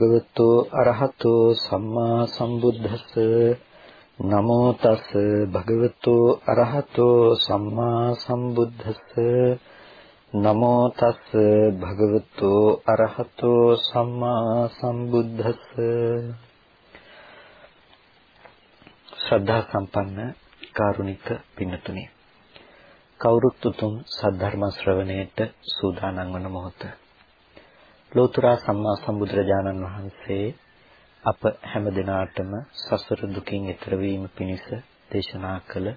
නමෝ තස් භගවතු අරහතෝ සම්මා සම්බුද්දස්ස නමෝ තස් භගවතු අරහතෝ සම්මා සම්බුද්දස්ස නමෝ තස් භගවතු අරහතෝ සම්මා සම්බුද්දස්ස ශ්‍රද්ධා සම්පන්න කාරුණික පින්නතුනි කවුරුත් උතුම් සද්ධර්ම ශ්‍රවණයට සූදානම් වන මොහොත ලෝතර සම්මා සම්බුදුරජාණන් වහන්සේ අප හැම දිනාටම සසර දුකින් එතර වීම පිණිස දේශනා කළ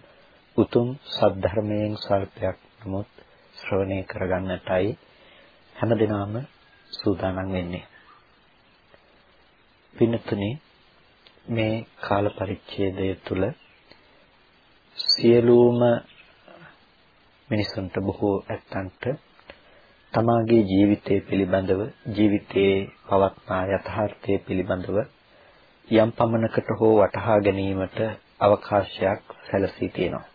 උතුම් සද්ධර්මයෙන් සල්පයක් නමුත් ශ්‍රවණය කරගන්නටයි හැම දිනම සූදානම් වෙන්නේ. පින්තුනි මේ කාල පරිච්ඡේදය තුල සියලුම මිනිසුන්ට බොහෝ ඇත්තන්ට තමාගේ ජීවිතය පිළිබඳව ජීවිතයේ පවත්නා යථාර්ථය පිළිබඳව යම් පමණකට හෝ වටහා ගැනීමට අවකාශයක් සැලසී තියෙනවා.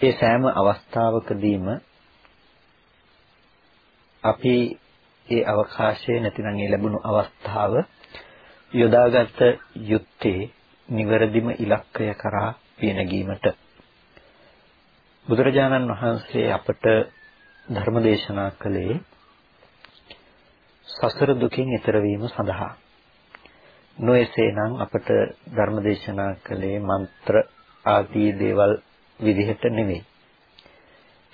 ඒ සෑම අවස්ථාවකදීම අපි ඒ අවකාශය නැතිනම් ඒ ලැබුණු අවස්ථාව යොදාගත යුත්තේ නිවැරදිම ඉලක්කය කරා පියනගීමට බුදුරජාණන් වහන්සේ අපට ධර්ම දේශනා කළේ සසර දුකින් ඈතර වීම සඳහා. නොයසේනම් අපට ධර්ම දේශනා කළේ මන්ත්‍ර ආදී දේවල් විදිහට නෙවෙයි.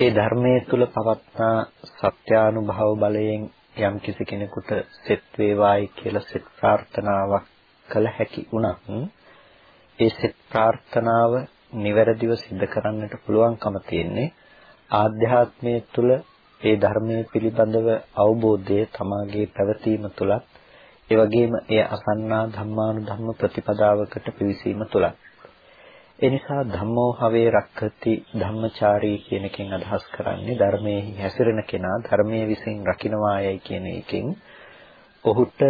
ඒ ධර්මයේ තුල පවත්නා සත්‍යානුභව බලයෙන් යම් කිසි කෙනෙකුට සෙත් වේවායි කියලා සෙත් ප්‍රාර්ථනාවක් කළ හැකි වුණත් ඒ සෙත් ප්‍රාර්ථනාව නිවැරදිව සිද්ධ කරන්නට පුළුවන්කම තියෙන්නේ ආධ්‍යාත්මයේ තුල ඒ ධර්මයේ පිළිබඳව අවබෝධය තමාගේ පැවතීම තුලත් ඒ වගේම එය අසන්නා ධම්මානුධම්ම ප්‍රතිපදාවකට පිවිසීම තුලත්. ඒ නිසා ධම්මෝ හවේ රක්ඛති ධම්මචාරී කියන එකෙන් අදහස් කරන්නේ ධර්මයේ හැසිරෙන කෙනා ධර්මයේ විසින් රකින්නවායයි කියන එකෙන්. ඔහුට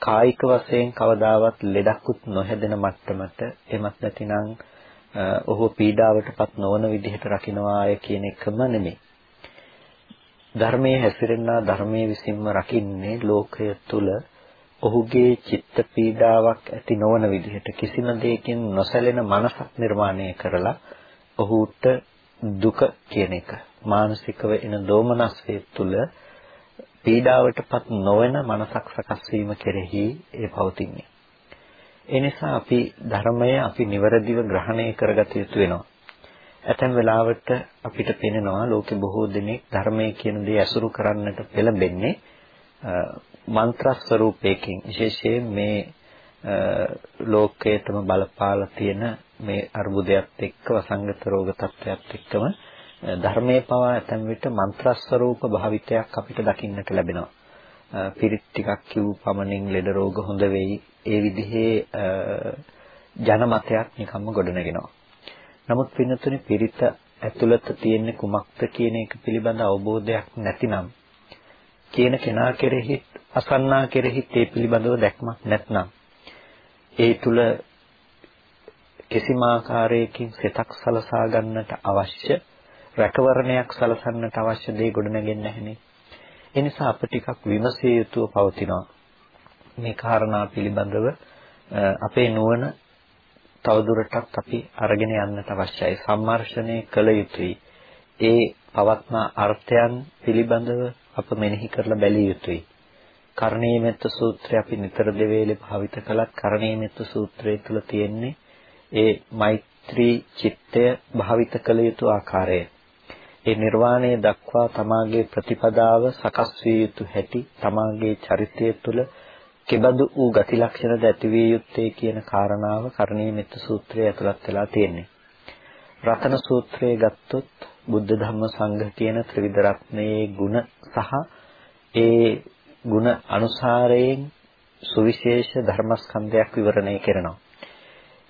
කායික වශයෙන් කවදාවත් ලෙඩකුත් නොහැදෙන මට්ටමට එමත් නැතිනම් ඔහු පීඩාවටපත් නොවන විදිහට රකින්නවාය කියන එකම නෙමෙයි. ධර්මයේ හැසිරෙනා ධර්මයේ විසින්ම රකින්නේ ලෝකය තුල ඔහුගේ චිත්ත පීඩාවක් ඇති නොවන විදිහට කිසිම දෙයකින් නොසැලෙන මනසක් නිර්මාණය කරලා ඔහුට දුක කියන එක මානසිකව එන දෝමනස්සේ තුල පීඩාවටපත් නොවන මනසක් සකස් වීම කෙරෙහි ඒ පවතින්නේ ඒ නිසා අපි ධර්මය අපි નિවරදිව ග්‍රහණය කරගත යුතු වෙනවා. ඇතැම් වෙලාවට අපිට පේනවා ලෝකේ බොහෝ දෙනෙක් ධර්මය කියන දේ ඇසුරු කරන්නට පෙළඹෙන්නේ මන්ත්‍ර ස්වරූපයකින් විශේෂයෙන් මේ ලෝකයටම බලපාලා තියෙන මේ අර්බුදයත් එක්ක වසංගත රෝග තත්ත්වයක් එක්කම ධර්මයේ පවා ඇතැම් විට මන්ත්‍ර ස්වරූප භාවිතයක් අපිට දකින්නට ලැබෙනවා. පිරිත් ටිකක් කිව් පමණින් ලෙඩ රෝග හොඳ වෙයි ඒ විදිහේ ජනමතයක් නිකම්ම ගොඩනගෙනවා. නමුත් පින්නතුනේ පිරිත ඇතුළත තියෙන කුමක්ද කියන එක පිළිබඳ අවබෝධයක් නැතිනම් කියන කෙනා කෙරෙහි අසන්නා කෙරෙහි ඒ පිළිබඳව දැක්මක් නැත්නම් ඒ තුල කිසිම ආකාරයකින් සිතක් සලසා ගන්නට අවශ්‍ය රැකවරණයක් සලසන්නට අවශ්‍ය දේ ගොඩනගෙන්නේ නැහනේ. ඒ නිසා අප ටිකක් විමසිය යුතුව පවතිනවා. මේ කාරණා පිළිබඳව අපේ නුවණ තවදුරටත් අපි අරගෙන යන්නට අවශ්‍යයි. සම්මර්ෂණය කළ යුතුයි. ඒ පවත්නා අර්ථයන් පිළිබඳව අප මෙනෙහි කරලා බැලිය යුතුයි. කරණීයමෙත්ත සූත්‍රය අපි නිතර දෙවේලේ භාවිත කළත් කරණීයමෙත්ත සූත්‍රය තුල තියෙන්නේ ඒ මෛත්‍රී චිත්තය භාවිත කළ යුතු ආකාරය. ඒ නිර්වාණය දක්වා තමාගේ ප්‍රතිපදාව සකස් විය යුතු හැටි තමාගේ චරිතය තුළ කෙබඳු වූ ගති ලක්ෂණද ඇතිවිය යුත්තේ කියන කාරණාව කරණීය මෙත්ත සූත්‍රයේ ඇතුළත් වෙලා තියෙන්නේ. රතන සූත්‍රයේ ගත්තොත් බුද්ධ ධම්ම සංඝ කියන ත්‍රිවිධ රත්නයේ ಗುಣ සහ ඒ ಗುಣ අනුසාරයෙන් සුවිශේෂ ධර්මස්කන්ධයක් විවරණය කරනවා.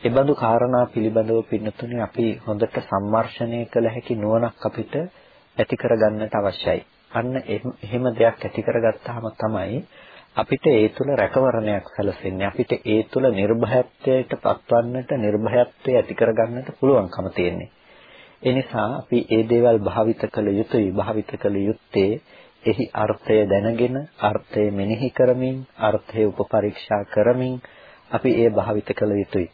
ඒ බඳු කාරණා පිළිබඳව පින්නතුනේ අපි හොඳට සම්මර්ෂණය කළ හැකි නුවණක් අපිට ඇති කරගන්නට අවශ්‍යයි. අන්න එහෙම දෙයක් ඇති කරගත්තාම තමයි අපිට ඒ තුල රැකවරණයක් සැලසෙන්නේ අපිට ඒ තුල නිර්භයත්වයට පත්වන්නට නිර්භයත්වය ඇති කරගන්නට පුළුවන්කම තියෙන්නේ ඒ නිසා අපි ඒ දේවල් භාවිත කළ යුතුයි භාවිත කළ යුත්තේ එහි අර්ථය දැනගෙන අර්ථය මෙනෙහි කරමින් අර්ථය උපපරීක්ෂා කරමින් අපි ඒ භාවිත කළ යුතුයි.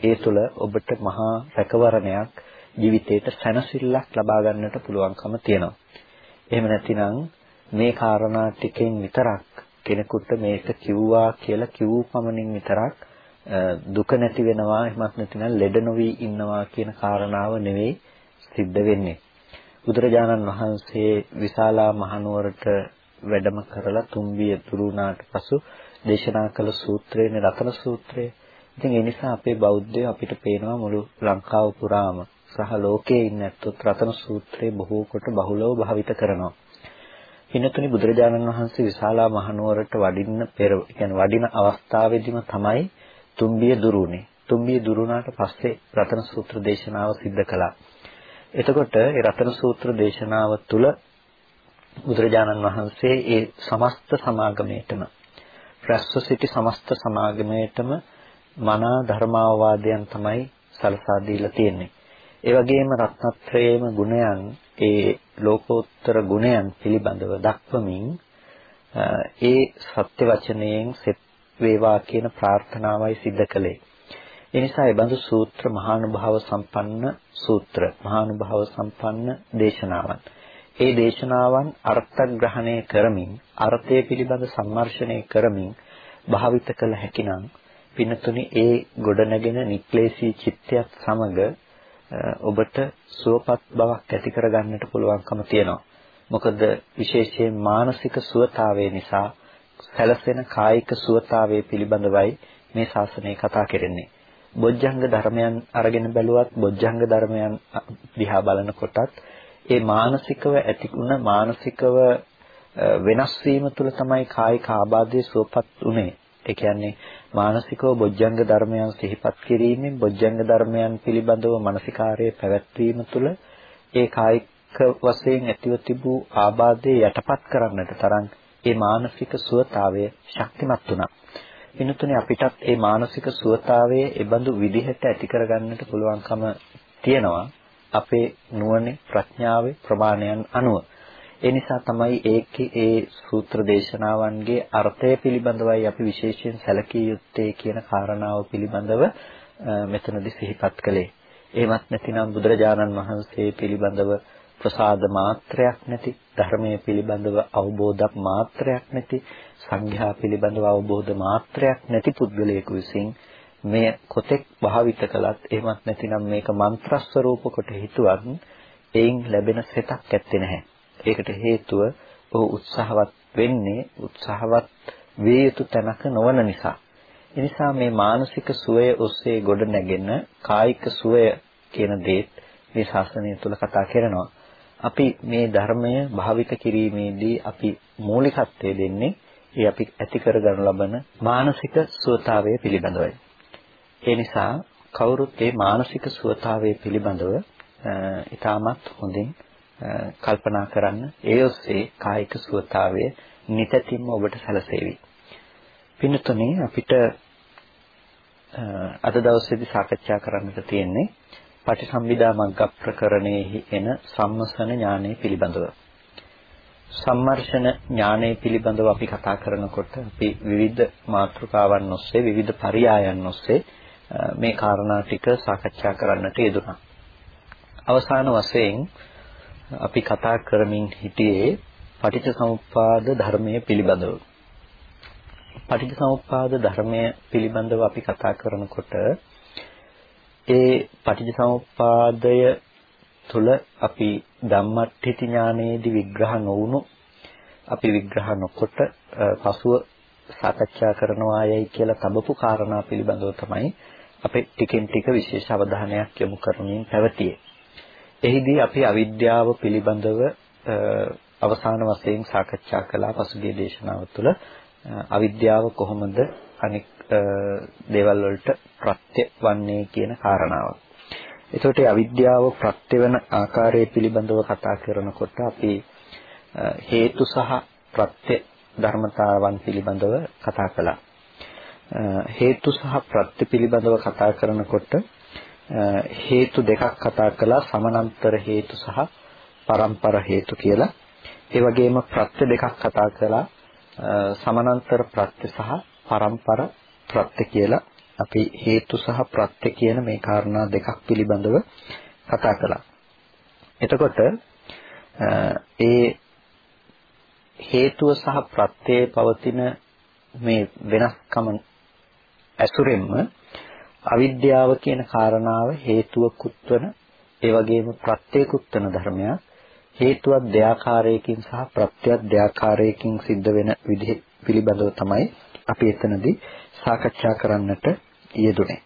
ඒ තුළ ඔබට මහා රැකවරණයක් ජීවිතේට සැනසෙල්ලක් ලබා ගන්නට පුළුවන්කම තියෙනවා. එහෙම නැතිනම් මේ කාරණා ටිකෙන් විතරක් කෙනෙකුට මේක කිව්වා කියලා කිව්ව පමණින් විතරක් දුක නැති වෙනවා එහෙමත් නැතිනම් ලෙඩ නොවි ඉන්නවා කියන කාරණාව නෙවෙයි සිද්ධ වෙන්නේ. බුදුරජාණන් වහන්සේ විශාලා මහනුවරට වැඩම කරලා තුන්විය දුරුණාට පසු දේශනා කළ සූත්‍රයනේ රතන සූත්‍රය. ඉතින් ඒ නිසා අපේ බෞද්ධයෝ අපිට පේනවා මුළු ලංකාව පුරාම සහ ලෝකයේ ඉන්න ඇත්තොත් රතන සූත්‍රය බොහෝ කොට බහුලව භාවිත කරනවා. පින්නතුනි බුදුරජාණන් වහන්සේ විශාලා මහනුවරට වඩින්න පෙර කියන්නේ වඩින අවස්ථාවේදීම තමයි තුම්බිය දුරුනේ. තුම්බිය දුරුනාට පස්සේ රතන සූත්‍ර දේශනාව සිද්ධ කළා. එතකොට ඒ රතන සූත්‍ර දේශනාව තුළ බුදුරජාණන් වහන්සේ ඒ සමස්ත සමාගමේටම රැස්ව සිටි සමස්ත සමාගමේටම මනා ධර්මාවවාදයන් තමයි සලසා දීලා තියෙන්නේ. ඒ වගේම රත්නත්‍රයේම ගුණයන් ඒ ලෝකෝත්තර ගුණයන් පිළිබඳව දක්වමින් ඒ සත්‍ය වචනයෙන් සෙත් වේවා කියන ප්‍රාර්ථනාවයි සිද්ධ කළේ. ඒ නිසා ඒ බඳු සූත්‍ර මහානුභාව සම්පන්න සූත්‍ර මහානුභාව සම්පන්න දේශනාවන්. ඒ දේශනාවන් අර්ථග්‍රහණය කරමින් අර්ථය පිළිබඳ සම්මර්ෂණය කරමින් භාවිත කළ හැකිනම් පින්නතුනි ඒ ගොඩනගෙන නික්ලේශී චිත්තයත් සමග ඔබට සුවපත් බවක් ඇති කරගන්නට පුළුවන්කම තියෙනවා. මොකද විශේෂයෙන් මානසික සුවතාවය නිසා සැලසෙන කායික සුවතාවය පිළිබඳවයි මේ ශාසනය කතා කරන්නේ. බොජ්ජංග ධර්මයන් අරගෙන බැලුවත් බොජ්ජංග ධර්මයන් දිහා බලනකොටත් ඒ මානසිකව ඇතිුණ මානසිකව වෙනස් වීම තුළ තමයි කායික ආබාධයේ සුවපත් උනේ. ඒ කියන්නේ මානසිකව බොජ්ජංග ධර්මයන් සිහිපත් කිරීමෙන් බොජ්ජංග ධර්මයන් පිළිබඳව මානසිකාර්යය පැවැත්වීම තුළ ඒ කායික වශයෙන් ඇතිව තිබූ ආබාධය යටපත් කරන්නට තරම් ඒ මානසික සුවතාවය ශක්තිමත් වුණා. වෙනතුනේ අපිටත් ඒ මානසික සුවතාවය ඒබඳු විදිහට ඇති කරගන්නට පුළුවන්කම තියෙනවා අපේ නුවණේ ප්‍රඥාවේ ප්‍රමාණයන් අනුව. ඒ නිසා තමයි ඒකේ ඒ සූත්‍ර දේශනාවන්ගේ අර්ථය පිළිබඳවයි අපි විශේෂයෙන් සැලකිය යුත්තේ කියන කාරණාව පිළිබඳව මෙතනදී සිහිපත් කළේ. එහෙමත් නැතිනම් බුදුරජාණන් වහන්සේ පිළිබඳව ප්‍රසාද මාත්‍රයක් නැති ධර්මයේ පිළිබඳව අවබෝධක් මාත්‍රයක් නැති සංඝයා පිළිබඳව අවබෝධ මාත්‍රයක් නැති පුද්ගලයෙකු විසින් මෙය කොතෙක් භාවිත කළත් එහෙමත් නැතිනම් මේක මන්ත්‍ර ස්වරූප කොට හිතුවත් එයින් ලැබෙන සෙතක් ඇත්තේ නැහැ. ඒකට හේතුව ඔහු උත්සාහවත් වෙන්නේ උත්සාහවත් විය යුතු තැනක නොවන නිසා. ඒ නිසා මේ මානසික සුවය ඔස්සේ ගොඩ නැගෙන කායික සුවය කියන දේත් මේ ශාස්ත්‍රණය තුල කතා කරනවා. අපි මේ ධර්මය භාවිත කිරීමේදී අපි මූලිකත්වය දෙන්නේ ඒ අපි ඇති කරගනු ලබන මානසික සුවතාවය පිළිබඳවයි. ඒ නිසා කවුරුත් මේ මානසික සුවතාවය පිළිබඳව ඊටමත් හොඳින් කල්පනා කරන්න ඒ ඔස්සේ කායික සුවතාවය නිතැතිම්ම ඔබට සැලසෙවි. පින්නතුනේ අපිට අද දවසේදී සාකච්ඡා කරන්නට තියෙන්නේ පටිසම්භිදා මග්ග ප්‍රකරණයෙහි එන සම්මසන ඥානය පිළිබඳව. සම්මර්ෂණ ඥානය පිළිබඳව අපි කතා කරනකොට අපි විවිධ මාතෘකාවන් ඔස්සේ විවිධ පරයයන් ඔස්සේ මේ කාරණා ටික සාකච්ඡා කරන්නට යෙදුණා. අවසාන වශයෙන් අපි කතා කරමින් හිටියේ පටිච්චසමුප්පාද ධර්මයේ පිළිබඳව. පටිච්චසමුප්පාද ධර්මය පිළිබඳව අපි කතා කරනකොට ඒ පටිච්චසමුප්පාදය තුළ අපි ධම්මට්ඨිති ඥානයේදී විග්‍රහ නොවුණු අපි විග්‍රහ නොකොට පසුව සාකච්ඡා කරනවා යයි කියලා තබපු කාරණා පිළිබඳව තමයි අපි ටිකෙන් ටික විශේෂ අවධානයක් යොමු කරමින් පැවතියේ. එහිදී අපි අවිද්‍යාව පිළිබඳව අවසාන වශයෙන් සාකච්ඡා කළා පසුගිය දේශනාව තුළ අවිද්‍යාව කොහොමද අනික් දේවල් වලට ප්‍රත්‍ය වන්නේ කියන කාරණාව. එතකොට අවිද්‍යාව ප්‍රත්‍ය වෙන ආකාරය පිළිබඳව කතා කරනකොට අපි හේතු සහ ප්‍රත්‍ය ධර්මතාවන් පිළිබඳව කතා කළා. හේතු සහ ප්‍රත්‍ය පිළිබඳව කතා කරනකොට හේතු දෙකක් කතා කළා සමානතර හේතු සහ පරම්පර හේතු කියලා. ඒ වගේම ප්‍රත්‍ය දෙකක් කතා කළා. සමානතර ප්‍රත්‍ය සහ පරම්පර ප්‍රත්‍ය කියලා අපි හේතු සහ ප්‍රත්‍ය කියන මේ කාරණා දෙකක් පිළිබඳව කතා කළා. එතකොට ඒ හේතුව සහ ප්‍රත්‍යයේ පවතින මේ වෙනස්කම ඇසුරෙන්ම අවිද්‍යාව කියන කාරණාව හේතුවකුත් වන ඒ වගේම ප්‍රත්‍යකුත් වන ධර්මයක් හේතුවක් දෙආකාරයකින් සහ ප්‍රත්‍යක් දෙආකාරයකින් සිද්ධ වෙන විදිහ පිළිබඳව තමයි අපි එතනදී සාකච්ඡා කරන්නට යෙදුනේ.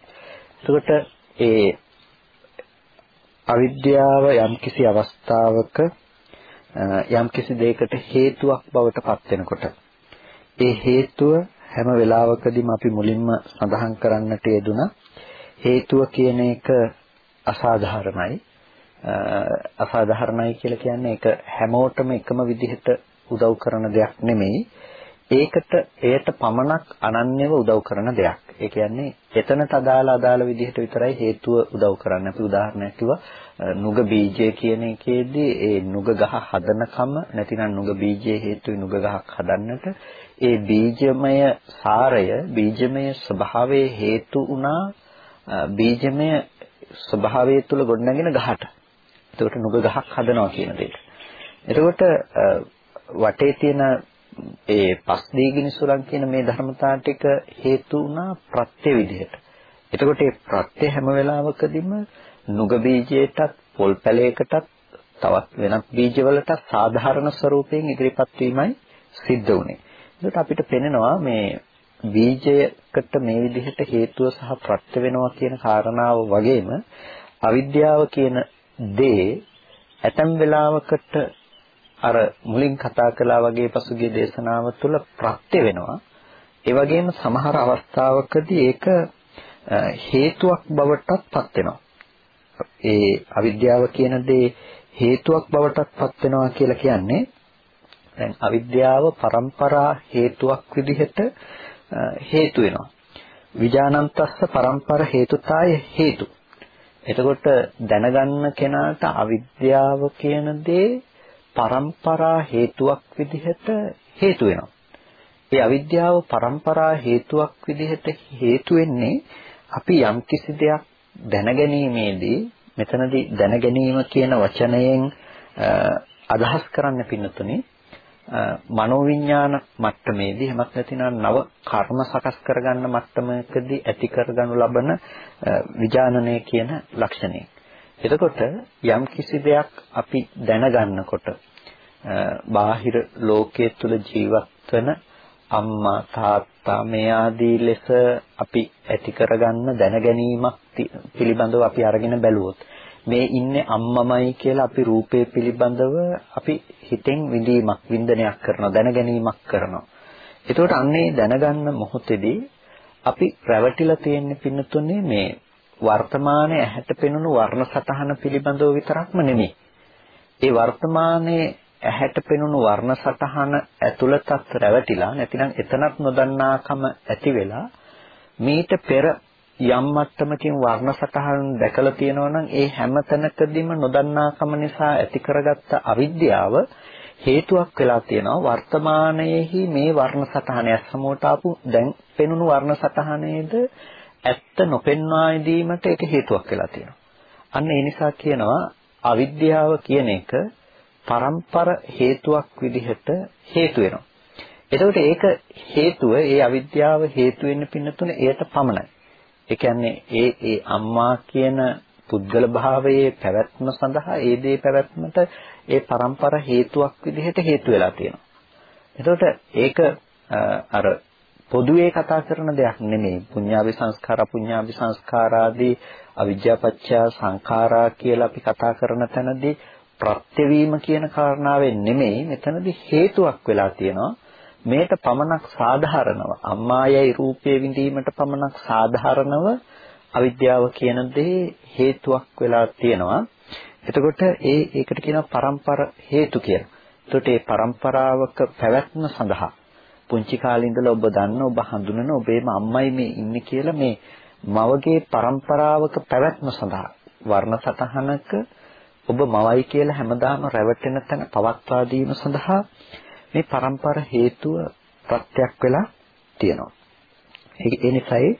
එතකොට ඒ අවිද්‍යාව යම්කිසි අවස්ථාවක යම්කිසි දෙයකට හේතුවක් බවට පත් වෙනකොට ඒ හේතුව හැම වෙලාවකදීම අපි මුලින්ම සඳහන් කරන්නට යෙදුනා හේතුව කියන එක අසාධාරණයි අසාධාරණයි කියලා කියන්නේ ඒක හැමෝටම එකම විදිහට උදව් කරන දෙයක් නෙමෙයි ඒකට එයට පමණක් අනන්‍යව උදව් කරන දෙයක්. ඒ කියන්නේ එතනට අදාළ අදාළ විදිහට විතරයි හේතුව උදව් කරන්නේ. අපි උදාහරණයක් කිව්වා නුග බීජය කියන එකේදී ඒ නුග ගහ හදනකම නැතිනම් නුග බීජයේ හේතුයි නුග ගහක් හදන්නට ඒ බීජමය සාරය බීජමය ස්වභාවයේ හේතු වුණා බීජමය ස්වභාවය තුළ ගොඩනැගෙන ගහට. එතකොට නුග ගහක් හදනවා කියන දෙයට. එතකොට වටේ තියෙන ඒ පස් දීගිනි සුලං කියන මේ ධර්මතා ටික හේතු වුණා ප්‍රත්‍ය විදිහට. එතකොට මේ ප්‍රත්‍ය හැම වෙලාවකදීම නුග බීජයටත් පොල් පැලයකටත් තවත් වෙනත් බීජවලට සාධාරණ ස්වරූපයෙන් ඉදිරිපත් වීමයි සිද්ධ වුනේ. ඒකට අපිට පෙනෙනවා මේ බීජයකට මේ විදිහට හේතුව සහ ප්‍රත්‍ය වෙනවා කියන කාරණාව වගේම අවිද්‍යාව කියන දේ ඇතම් වෙලාවකට අර මුලින් කතා කළා වගේ පසුගිය දේශනාව තුළ ප්‍රත්‍ය වෙනවා. ඒ වගේම සමහර අවස්ථාවකදී ඒක හේතුවක් බවටත් පත් වෙනවා. ඒ අවිද්‍යාව කියන දේ හේතුවක් බවටත් පත් වෙනවා කියලා කියන්නේ දැන් අවිද්‍යාව પરම්පරා හේතුවක් විදිහට හේතු වෙනවා. විජානන්තස්ස පරම්පර හේතුතාය හේතු. එතකොට දැනගන්න කෙනාට අවිද්‍යාව කියන දේ පරම්පරා හේතුවක් විදිහට හේතු වෙනවා. ඒ අවිද්‍යාව පරම්පරා හේතුවක් විදිහට හේතු වෙන්නේ අපි යම්කිසි දෙයක් දැනගැනීමේදී මෙතනදී දැනගැනීම කියන වචනයෙන් අදහස් කරන්න පින්නතුනේ මනෝවිඤ්ඤාණ මට්ටමේදී එහෙමත් නැතිනම් නව කර්ම සකස් කරගන්න මට්ටමකදී ඇති කරගනු ලබන විඥානනය කියන ලක්ෂණය. එතකොට යම් කිසි දෙයක් අපි දැනගන්නකොට බාහිර ලෝකයේ තුල ජීවත් වෙන අම්මා තාත්තා මේ ආදී ලෙස අපි ඇති කරගන්න දැනගැනීමක් පිළිබඳව අපි අරගෙන බැලුවොත් මේ ඉන්නේ අම්මමයි කියලා අපි රූපේ පිළිබඳව අපි හිතෙන් විඳීමක් වින්දනයක් කරනවා දැනගැනීමක් කරනවා. එතකොට අන්නේ දැනගන්න මොහොතේදී අපි රැවටිලා තියෙන පින්නතුනේ මේ වර්තමානයේ ඇහැට පෙනුණු වර්ණ සටහන පිළිබඳව විතරක්ම නෙමෙයි. ඒ වර්තමානයේ ඇහැට පෙනුණු වර්ණ සටහන ඇතුළතත් රැවටිලා නැතිනම් එතනත් නොදන්නාකම ඇති වෙලා මීට පෙර යම් මට්ටමකින් වර්ණ සටහන් දැකලා තියෙනවා නම් ඒ හැම තැනකදීම නොදන්නාකම නිසා ඇති කරගත්ත අවිද්‍යාව හේතුවක් වෙලා තියෙනවා වර්තමානයේහි මේ වර්ණ සටහන ඇස්සමුවට ආපු දැන් පෙනුණු වර්ණ සටහනේද ඇත්ත නොපෙන්වා ඉදීමට ඒක හේතුවක් වෙලා තියෙනවා. අන්න ඒ නිසා කියනවා අවිද්‍යාව කියන එක පරම්පර හේතුවක් විදිහට හේතු වෙනවා. එතකොට ඒක හේතුව ඒ අවිද්‍යාව හේතු වෙන්න පින්නතුනේ එයට පමණයි. ඒ කියන්නේ ඒ ඒ අම්මා කියන පුද්ගල භාවයේ පැවැත්ම සඳහා ඒ දේ පැවැත්මට ඒ පරම්පර හේතුවක් විදිහට හේතු වෙලා තියෙනවා. එතකොට ඒක අර පොදුවේ කතා කරන දෙයක් නෙමෙයි. පුඤ්ඤාවි සංස්කාර අපුඤ්ඤාවි සංස්කාර ආදී අවිජ්ජාපච්චය සංඛාරා කියලා අපි කතා කරන තැනදී ප්‍රත්‍යවීම කියන කාරණාවෙන් නෙමෙයි මෙතනදී හේතුවක් වෙලා තියෙනවා. මේට පමණක් සාධාරණව අම්මායයි රූපේ විඳීමට පමණක් සාධාරණව අවිද්‍යාව කියන දේ හේතුවක් වෙලා තියෙනවා. එතකොට ඒ ඒකට කියනවා පරම්පර හේතු කියලා. එතකොට මේ පරම්පරාවක පැවැත්ම සඳහා පුංචි කාලේ ඉඳලා ඔබ දන්න ඔබ හඳුනන ඔබේම අම්මයි මේ ඉන්නේ කියලා මේ මවගේ પરම්පරාවක පැවැත්ම සඳහා වර්ණ සතහනක ඔබ මවයි කියලා හැමදාම රැවටෙන තැන පවත්වා දීම සඳහා මේ પરම්පර හේතුව ප්‍රත්‍යක් වෙලා තියෙනවා. ඒ නිසායි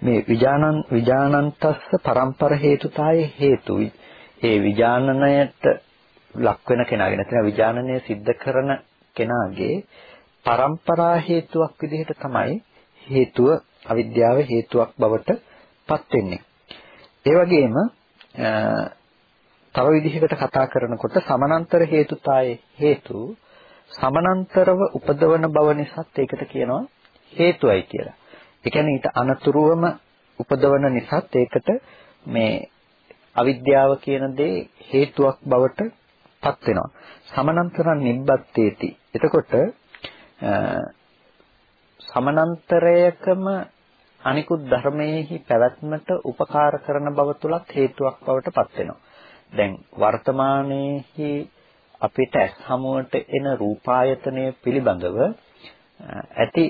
මේ විජානන් විජානන්තස්ස પરම්පර හේතුතාය හේතු ඒ විජානනයට ලක් වෙන කෙනාගෙන තියෙන විජානනය સિદ્ધ කරන කෙනාගේ પરම්පරා හේතුවක් විදිහට තමයි හේතුව අවිද්‍යාව හේතුවක් බවට පත් වෙන්නේ. ඒ වගේම තව විදිහකට කතා කරනකොට සමානතර හේතුතායේ හේතු සමානතරව උපදවන බව නිසාත් ඒකට කියනවා හේතුවයි කියලා. ඒ කියන්නේ ඊට අනතුරුවම උපදවන නිසාත් ඒකට මේ අවිද්‍යාව කියන දේ හේතුවක් බවට පත් වෙනවා. සමානතරන් නිබ්බත්තේති. එතකොට සමානතරයකම අනිකුත් ධර්මයේහි පැවැත්මට උපකාර කරන බව තුලත් හේතුවක් බවට පත් වෙනවා. දැන් වර්තමානයේහි අපිට ඇස් හමුවට එන රූපායතනය පිළිබඳව ඇති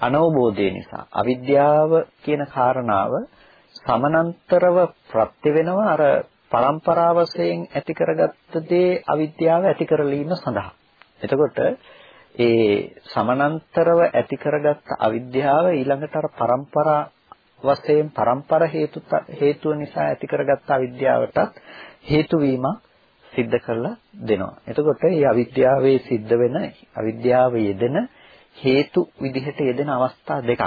අනවබෝධය නිසා අවිද්‍යාව කියන කාරණාව සමනන්තරව ප්‍රත්‍ය වෙනවා අර පරම්පරාවසයෙන් ඇති කරගත්ත දේ අවිද්‍යාව ඇති කරලීම සඳහා. එතකොට ඒ සමනන්තරව ඇති කරගත්ත අවිද්‍යාව ඊළඟට අර පරම්පරා වශයෙන් පරම්පර හේතු හේතුව නිසා ඇති කරගත්ත අවිද්‍යාවටත් හේතු වීමක් සිද්ධ කරලා දෙනවා. එතකොට මේ අවිද්‍යාවේ සිද්ධ වෙන අවිද්‍යාව යෙදෙන හේතු විදිහට යෙදෙන අවස්ථා දෙකක්.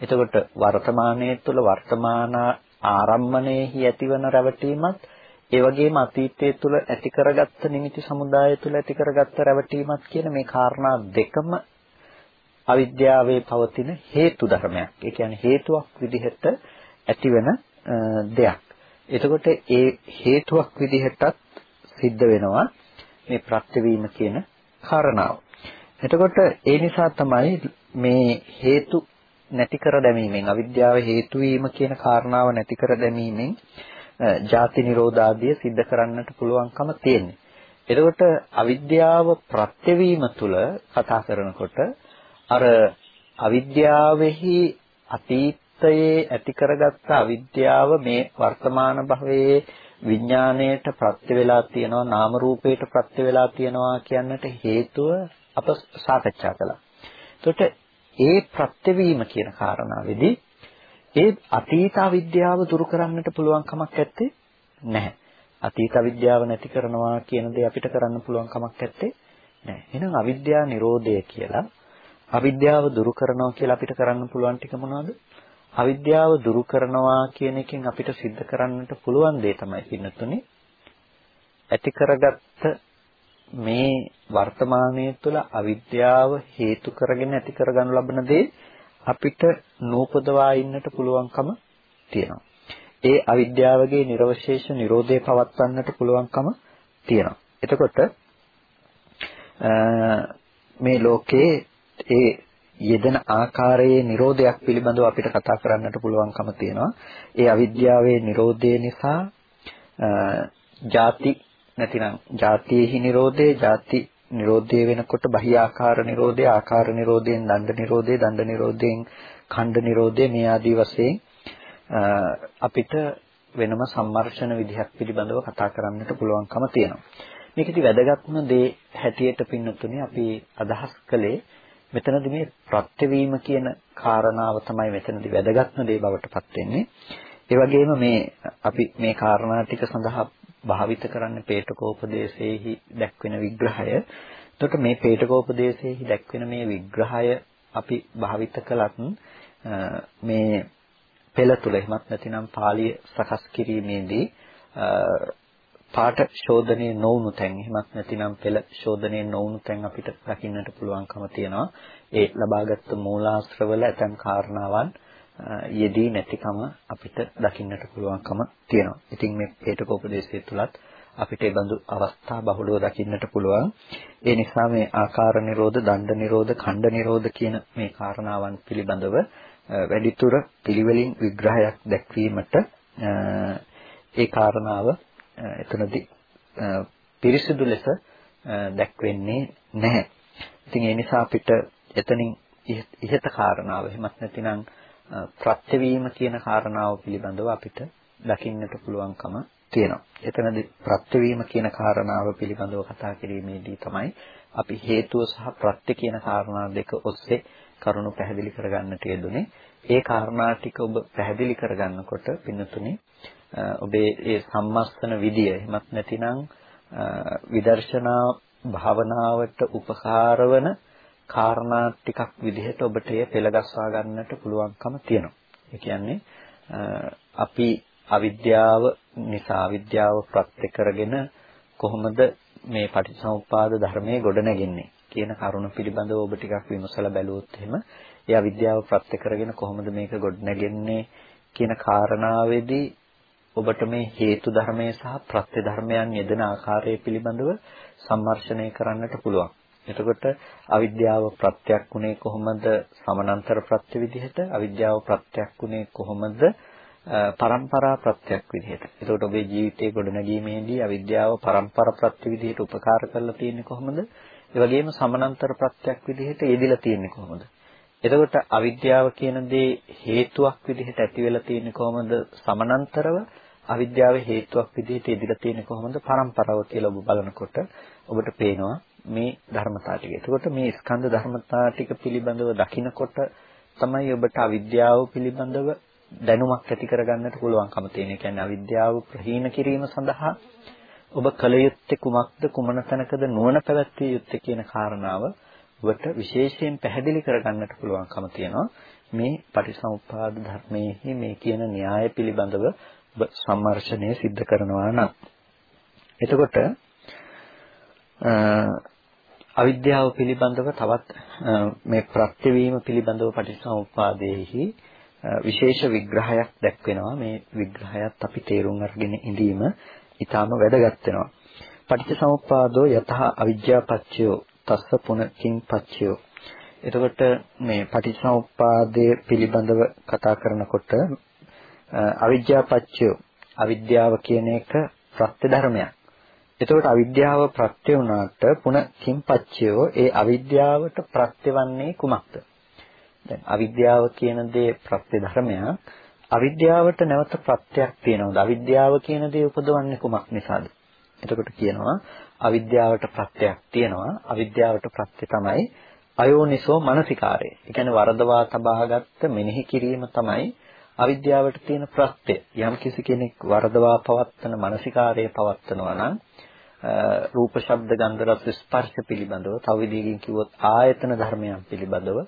එතකොට වර්තමානයේ තුල වර්තමාන ආරම්මණයෙහි ඇතිවන රැවටීමත් ඒ වගේම අතීතයේ තුල ඇති කරගත්ත නිමිති සමුදාය තුල ඇති කරගත්ත රැවටීමත් කියන මේ කාරණා දෙකම අවිද්‍යාවේ පවතින හේතු ධර්මයක්. ඒ කියන්නේ හේතුවක් විදිහට ඇතිවෙන දෙයක්. එතකොට ඒ හේතුවක් විදිහටත් සිද්ධ වෙනවා මේ ප්‍රත්‍යවීම කියන කාරණාව. එතකොට ඒ නිසා තමයි මේ හේතු නැති කර දැමීමෙන් අවිද්‍යාව හේතු වීම කියන කාරණාව නැති කර දැමීමෙන් ජාති නිරෝධ ආදිය සිද්ධ කරන්නට පුළුවන්කම තියෙන්නේ. එතකොට අවිද්‍යාව ප්‍රත්‍යවීම තුල කතා කරනකොට අර අවිද්‍යාවෙහි අතීතයේ ඇති කරගත්ත අවිද්‍යාව මේ වර්තමාන භවයේ විඥාණයට ප්‍රත්‍ය වෙලා තියෙනවා නාම රූපයට ප්‍රත්‍ය වෙලා තියෙනවා කියන්නට හේතුව අප සාකච්ඡා කළා. එතකොට ඒ ප්‍රත්‍යවීම කියන කාරණාවේදී ඒ අතීත අවිද්‍යාව දුරු කරන්නට පුළුවන් කමක් නැත්තේ නැහැ. අතීත අවිද්‍යාව නැති කරනවා කියන දේ අපිට කරන්න පුළුවන් කමක් නැත්තේ නැහැ. එහෙනම් අවිද්‍යා නිරෝධය කියලා අවිද්‍යාව දුරු කරනවා කියලා අපිට කරන්න පුළුවන් ටික මොනවද? අවිද්‍යාව දුරු කරනවා කියන එකෙන් අපිට सिद्ध කරන්නට පුළුවන් දේ තමයි පින්නතුනේ ඇති කරගත්ත මේ වර්තමානයේ තුල අවිද්‍යාව හේතු කරගෙන ඇති කරගනු ලබන දේ අපිට නූපදවා ඉන්නට පුළුවන්කම තියෙනවා. ඒ අවිද්‍යාවගේ නිර්වශේෂ Nirodhe පවත්වන්නට පුළුවන්කම තියෙනවා. එතකොට මේ ලෝකේ ඒ යෙදෙන ආකාරයේ Nirodhayak පිළිබඳව අපිට කතා කරන්නට පුළුවන්කම තියෙනවා. ඒ අවිද්‍යාවේ Nirodhe නිසා ಜಾති නැතිනම් ಜಾතියෙහි Nirodhe, ಜಾති Nirodhe වෙනකොට බහිආකාර Nirodhe, ආකාර Nirodhen, දණ්ඩ Nirodhe, දණ්ඩ Nirodhen, ඛණ්ඩ Nirodhe මේ ආදී වශයෙන් අපිට වෙනම සම්මර්ෂණ විදිහක් පිළිබඳව කතා කරන්නට පුළුවන්කම තියෙනවා. මේකෙදි වැදගත්ම දේ හැටියට පින්නතුනේ අපි අදහස් කළේ මෙතනදී මේ ප්‍රත්‍යවීම කියන කාරණාව තමයි මෙතනදී වැදගත්ම දේ බවට පත් වෙන්නේ. ඒ වගේම මේ අපි මේ කාරණා ටික සඳහා භාවිත කරන්න පේටකෝපදේශයේහි දැක්වෙන විග්‍රහය. එතකොට මේ පේටකෝපදේශයේහි දැක්වෙන මේ විග්‍රහය අපි භාවිත කළත් මේ පෙළ තුල එහෙමත් නැතිනම් පාළිය සකස් කිරීමේදී පාට ශෝධනයේ නොවුණු තැන් එහෙමත් නැතිනම් පෙළ ශෝධනයේ නොවුණු තැන් අපිට දකින්නට පුළුවන්කම තියෙනවා. ඒ ලබාගත් මූලාශ්‍රවල ඇතම් කාරණාවන් යෙදී නැතිකම අපිට දකින්නට පුළුවන්කම තියෙනවා. ඉතින් මේ හේතුකෝපදේශය තුලත් අපිට ඒ බඳු අවස්ථා බහුලව දකින්නට පුළුවන්. ඒ නිසා මේ ආකාර නිරෝධ, දණ්ඩ නිරෝධ, ඛණ්ඩ නිරෝධ කියන මේ කාරණාවන් පිළිබඳව වැඩිතුර පිළිවෙලින් විග්‍රහයක් දැක්වීමට ඒ කාරණාව එතනදී පිරිසිදු ලෙස දැක්වෙන්නේ නැහැ. ඉතින් ඒ නිසා අපිට එතනින් ඉහත කාරණාව එහෙමත් නැතිනම් ප්‍රත්‍යවීම කියන කාරණාව පිළිබඳව අපිට දකින්නට පුළුවන්කම තියෙනවා. එතනදී ප්‍රත්‍යවීම කියන කාරණාව පිළිබඳව කතා කිරීමේදී තමයි අපි හේතුව සහ ප්‍රත්‍ය කියන කාරණා දෙක ඔස්සේ කරුණු පැහැදිලි කරගන්නට යෙදුනේ. ඒ කාරණා ටික ඔබ පැහැදිලි කරගන්නකොට පින්නතුනේ ඔබේ ඒ සම්මස්තන විදිය එහෙමත් නැතිනම් විදර්ශනා භාවනාවට උපකාර වන කාරණා ටිකක් විදිහට ඔබට එය පෙළගස්වා ගන්නට පුළුවන්කම තියෙනවා. ඒ කියන්නේ අපි අවිද්‍යාව නිසා අවිද්‍යාව ප්‍රත්‍ය කරගෙන කොහොමද මේ පටිච්චසමුප්පාද ධර්මයේ ගොඩනැගෙන්නේ කියන කරුණ පිළිබඳව ඔබ ටිකක් විමසලා බැලුවොත් එහෙම ඒ අවිද්‍යාව ප්‍රත්‍ය කරගෙන කොහොමද මේක ගොඩනැගෙන්නේ කියන කාරණාවේදී ඔබට මේ හේතු ධර්මයේ සහ ප්‍රත්‍ය ධර්මයන් යෙදෙන ආකාරය පිළිබඳව සම්මර්ෂණය කරන්නට පුළුවන්. එතකොට අවිද්‍යාව ප්‍රත්‍යක් උනේ කොහොමද සමානතර ප්‍රත්‍ය විදිහට අවිද්‍යාව ප්‍රත්‍යක් උනේ කොහොමද පරම්පරා ප්‍රත්‍යක් විදිහට. එතකොට ඔබේ ජීවිතයේ ගොඩනැගීමේදී අවිද්‍යාව පරම්පරා ප්‍රත්‍ය විදිහට උපකාර කරලා තියෙන්නේ කොහොමද? ඒ වගේම සමානතර ප්‍රත්‍යක් විදිහට යෙදිලා තියෙන්නේ කොහොමද? එතකොට අවිද්‍යාව කියන දේ හේතුවක් විදිහට ඇති වෙලා තියෙන්නේ කොහොමද? සමානතරව අවිද්‍යාවේ හේතුවක් විදිහට යෙදිලා තියෙන්නේ කොහොමද? පරම්පරාව කියලා ඔබ බලනකොට ඔබට පේනවා මේ ධර්මතා ටික. එතකොට මේ ස්කන්ධ ධර්මතා ටික පිළිබඳව දකිනකොට තමයි ඔබට අවිද්‍යාව පිළිබඳව දැනුමක් ඇති කරගන්නට පුළුවන්කම තියෙන. ඒ කියන්නේ අවිද්‍යාව ප්‍රහීන කිරීම සඳහා ඔබ කල යුත්තේ කුමක්ද කුමන තැනකද නුවණ පැවැත්විය යුත්තේ කියන කාරණාව ඔබට විශේෂයෙන් පැහැදිලි කරගන්නට පුළුවන්කම තියෙනවා. මේ පටිසමුප්පාද ධර්මයේ මේ කියන න්‍යාය පිළිබඳව ඔබ සම්මර්ෂණය සිද්ධ කරනවා නම්. එතකොට අවිද්‍යාව පිළිබඳව තවත් මේ ප්‍රත්‍යවීම පිළිබඳව පටිච්චසමුප්පාදයේහි විශේෂ විග්‍රහයක් දැක්වෙනවා. මේ විග්‍රහයත් අපි තේරුම් අරගෙන ඉඳීම ඊටාම වැදගත් වෙනවා. පටිච්චසමුප්පාදෝ යතහ අවිද්‍යාපච්චයෝ තස්ස පුනකින් පච්චයෝ එතකොට මේ පටිච්චසමුප්පාදයේ පිළිබඳව කතා කරනකොට අවිද්‍යාපච්චයෝ අවිද්‍යාව කියන එක ප්‍රත්‍ය ධර්මයක් එතකොට අවිද්‍යාව ප්‍රත්‍ය වුණාට පුන කිම්පච්චයෝ ඒ අවිද්‍යාවට ප්‍රත්‍යවන්නේ කුමක්ද? දැන් අවිද්‍යාව කියන දේ ප්‍රත්‍ය ධර්මයක්. අවිද්‍යාවට නැවත ප්‍රත්‍යක් තියෙනවද? අවිද්‍යාව කියන දේ උපදවන්නේ කුමක් නිසාද? එතකොට කියනවා අවිද්‍යාවට ප්‍රත්‍යක් තියෙනවා. අවිද්‍යාවට ප්‍රත්‍ය තමයි අයෝනිසෝ මනසිකාරය. ඒ කියන්නේ වරදවා තබාගත්ත මෙනෙහි කිරීම තමයි අවිද්‍යාවට තියෙන ප්‍රත්‍ය. යම් කිසි කෙනෙක් වරදවා පවත්තන මනසිකාරය පවත්නවා නම් රූප ශබ්ද ගන්ධ රස ස්පර්ශ පිළිබඳව තව විදිහකින් කිව්වොත් ආයතන ධර්මයන් පිළිබඳව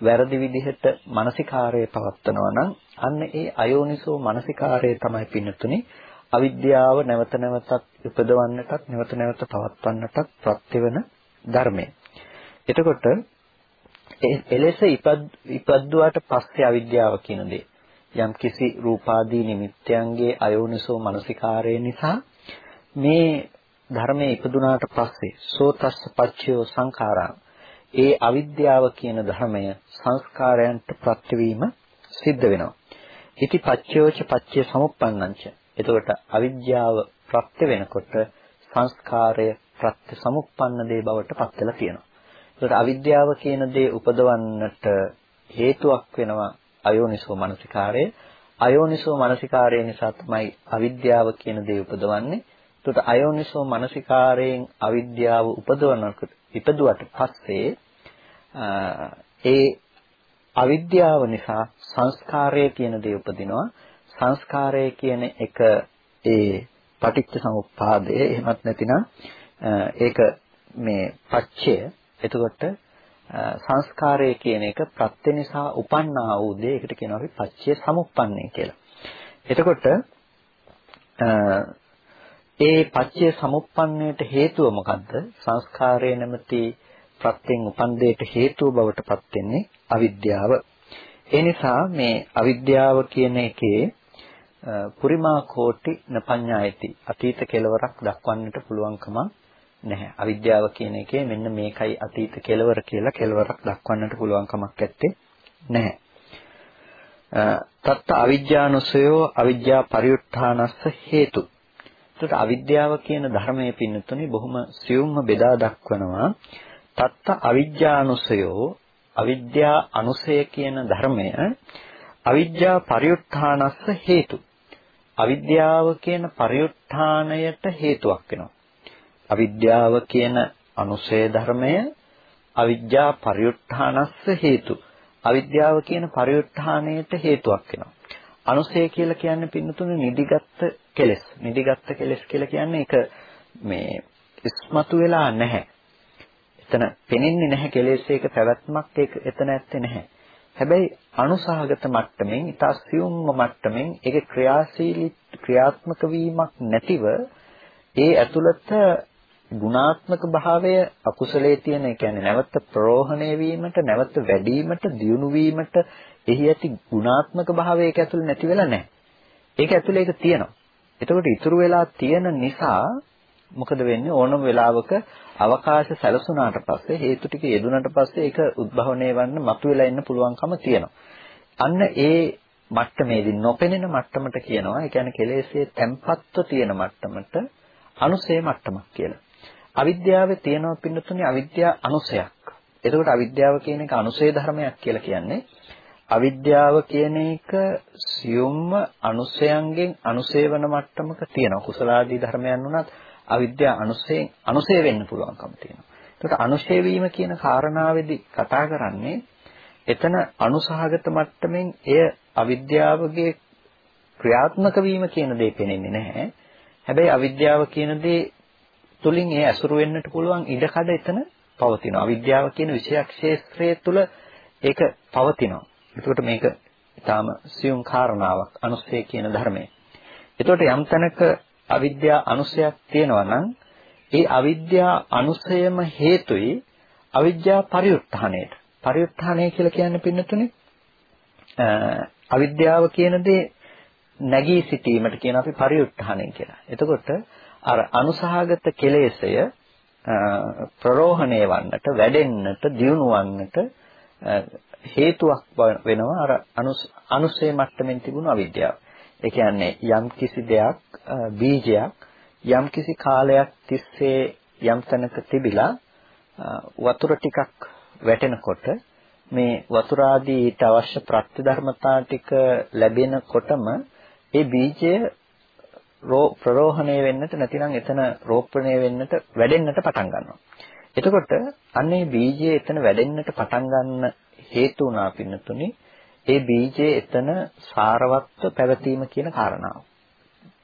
වැරදි විදිහට මානසිකාරයේ පවත්නවා නම් අන්න ඒ අයෝනිසෝ මානසිකාරය තමයි පින්නතුනේ අවිද්‍යාව නැවත නැවතත් උපදවන්නටත් නැවත නැවත පවත්වන්නටත් ප්‍රත්‍යවන ධර්මය. එතකොට එලෙස ඉපද්දුවාට පස්සේ අවිද්‍යාව කියන දේ යම් කිසි රූපාදී නිමිත්තයන්ගේ අයෝනිසෝ මානසිකාරය නිසා මේ ධර්මයේ ඉපදුනාට පස්සේ සෝතස්ස පච්චයෝ සංඛාරා ඒ අවිද්‍යාව කියන ධර්මය සංස්කාරයන්ට ප්‍රත්‍යවීම සිද්ධ වෙනවා. ඉති පච්චයෝච පච්චය සමුප්පන්නංච. එතකොට අවිද්‍යාව ප්‍රත්‍ය වෙනකොට සංස්කාරය ප්‍රත්‍ය සමුප්පන්න දේ බවට පත් වෙලා තියෙනවා. එතකොට අවිද්‍යාව කියන දේ උපදවන්නට හේතුවක් වෙනවා අයෝනිසෝ මනසිකාරය. අයෝනිසෝ මනසිකාරය නිසා තමයි අවිද්‍යාව කියන දේ උපදවන්නේ. එතකොට අයෝනිසෝ මනසිකාරයෙන් අවිද්‍යාව උපදවනකොට ඉපදුවට පස්සේ ඒ අවිද්‍යාව නිසා සංස්කාරය කියන දේ උපදිනවා සංස්කාරය කියන එක ඒ පටිච්ච සමුප්පාදය එහෙමත් නැතිනම් ඒක මේ පච්චය එතකොට සංස්කාරය කියන එක ප්‍රත්‍ය නිසා උපන්නා වූ දේ ඒකට කියනවා අපි පච්චය සමුප්පන්නේ කියලා. එතකොට ඒ පච්චය සමුප්පන්නයට හේතුව මොකද්ද? සංස්කාරය නැමැති ප්‍රත්‍යයෙන් උපන් දෙයට හේතුව බවට පත් වෙන්නේ අවිද්‍යාව. ඒ නිසා මේ අවිද්‍යාව කියන එකේ පුරිමා කෝටි නපඤ්ඤායති අතීත කෙලවරක් දක්වන්නට පුළුවන්කම නැහැ. අවිද්‍යාව කියන එකේ මෙන්න මේකයි අතීත කෙලවර කියලා කෙලවරක් දක්වන්නට පුළුවන්කමක් නැත්තේ නැහැ. තත්ත අවිද්‍යානුසයෝ අවිද්‍යා පරිඋත්ථානස්ස හේතු එතකොට අවිද්‍යාව කියන ධර්මයේ පින්නතුනේ බොහොම සියුම්ව බෙදා දක්වනවා. තත්ත අවිජ්ජානුසයෝ අවිද්‍යා අනුසය කියන ධර්මය අවිද්‍යා පරිඋත්ථානස්ස හේතු. අවිද්‍යාව කියන පරිඋත්ථානයට හේතුවක් වෙනවා. අවිද්‍යාව කියන අනුසය ධර්මය අවිද්‍යා පරිඋත්ථානස්ස හේතු. අවිද්‍යාව කියන පරිඋත්ථානයට හේතුවක් වෙනවා. අනුසය කියලා කියන්නේ පින්නතුනේ නිදිගත් කෙලෙස්. නිදිගත් කෙලෙස් කියලා කියන්නේ ඒක මේ ඉස්මතු වෙලා නැහැ. එතන පෙනෙන්නේ නැහැ කෙලෙස් එක පැවැත්මක් ඒක එතන ඇත්තේ නැහැ. හැබැයි අනුසහගත මට්ටමින් ඊට සියුම්ම මට්ටමින් ඒකේ ක්‍රියාශීලී ක්‍රියාත්මක වීමක් නැතිව ඒ ඇතුළත ගුණාත්මක භාවය අකුසලයේ තියෙන ඒ කියන්නේ නැවත ප්‍රෝහණය වීමට නැවත වැඩිවීමට දියුණු වීමට එහි ඇති ගුණාත්මක භාවය ඒක ඇතුළේ නැති වෙලා නැහැ. ඒක ඇතුළේ ඒක තියෙනවා. එතකොට ඉතුරු වෙලා තියෙන නිසා මොකද වෙන්නේ ඕනම වෙලාවක අවකාශ සැලසුණාට පස්සේ හේතු ටික යෙදුනට පස්සේ ඒක උද්භවණය වන්න මතුවලා එන්න පුළුවන්කම තියෙනවා. අන්න ඒ මට්ටමේදී නොපෙනෙන මට්ටමට කියනවා ඒ කියන්නේ කෙලෙස්යේ තැම්පත්ව තියෙන මට්ටමට අනුසය මට්ටමක් කියලා. අවිද්‍යාවේ තියෙනවා පින්නතුනේ අවිද්‍යා අනුසයක්. එතකොට අවිද්‍යාව කියන එක අනුසය ධර්මයක් කියලා කියන්නේ අවිද්‍යාව කියන එක සියුම්ම අනුසයන්ගෙන් අනුසය වෙන මට්ටමක තියෙනවා. කුසලාදී ධර්මයන් උනත් අවිද්‍යා අනුසයෙන් අනුසය වෙන්න පුළුවන්කම තියෙනවා. එතකොට අනුශය වීම කියන කාරණාවේදී කතා කරන්නේ එතන අනුසහගත මට්ටමින් එය අවිද්‍යාවගේ ක්‍රියාත්මක වීම කියන දේ පෙනෙන්නේ නැහැ. හැබැයි අවිද්‍යාව කියන දේ තුලින් ඒ ඇසුරු වෙන්නට පුළුවන් ඉඩකඩ එතන පවතිනවා. අවිද්‍යාව කියන විෂයක් ක්ෂේත්‍රය තුල ඒක පවතිනවා. එතකොට මේක ඊටාම සියුම් කාරණාවක් අනුස්සය කියන ධර්මය. එතකොට යම් තැනක අවිද්‍යා අනුසයක් තියෙනවා නම් ඒ අවිද්‍යා අනුසයම හේතුයි අවිද්‍යා පරිඋත්ථානයට. පරිඋත්ථානය කියලා කියන්නේ පින්නතුනේ අවිද්‍යාව කියන දේ නැගී සිටීමට කියන අපි පරිඋත්ථානය කියලා. එතකොට අර අනුසහාගත කෙලෙසය ප්‍රරෝහණය වන්නට, වැඩෙන්නට, දියුණුවන්නට හේතුවක් වෙනවා අර අනුසය මට්ටමින් තිබුණු අවිද්‍යාව. ඒ කියන්නේ යම් කිසි දෙයක් බීජයක් යම් කිසි කාලයක් තිස්සේ යම් තැනක තිබිලා වතුර ටිකක් වැටෙනකොට මේ වතුර ආදී ඊට අවශ්‍ය ප්‍රත්‍යධර්මතා ටික ලැබෙනකොටම ඒ බීජය ප්‍රරෝහණය වෙන්නට නැතිනම් එතන රෝපණය වෙන්නට වැඩෙන්නට පටන් ගන්නවා. එතකොට අන්නේ බීජය එතන වැඩෙන්නට පටන් ගන්න හේතු වුණා පින්නතුනි ඒ බීජය එතන සාරවත්ව පැවතීම කියන කාරණාව.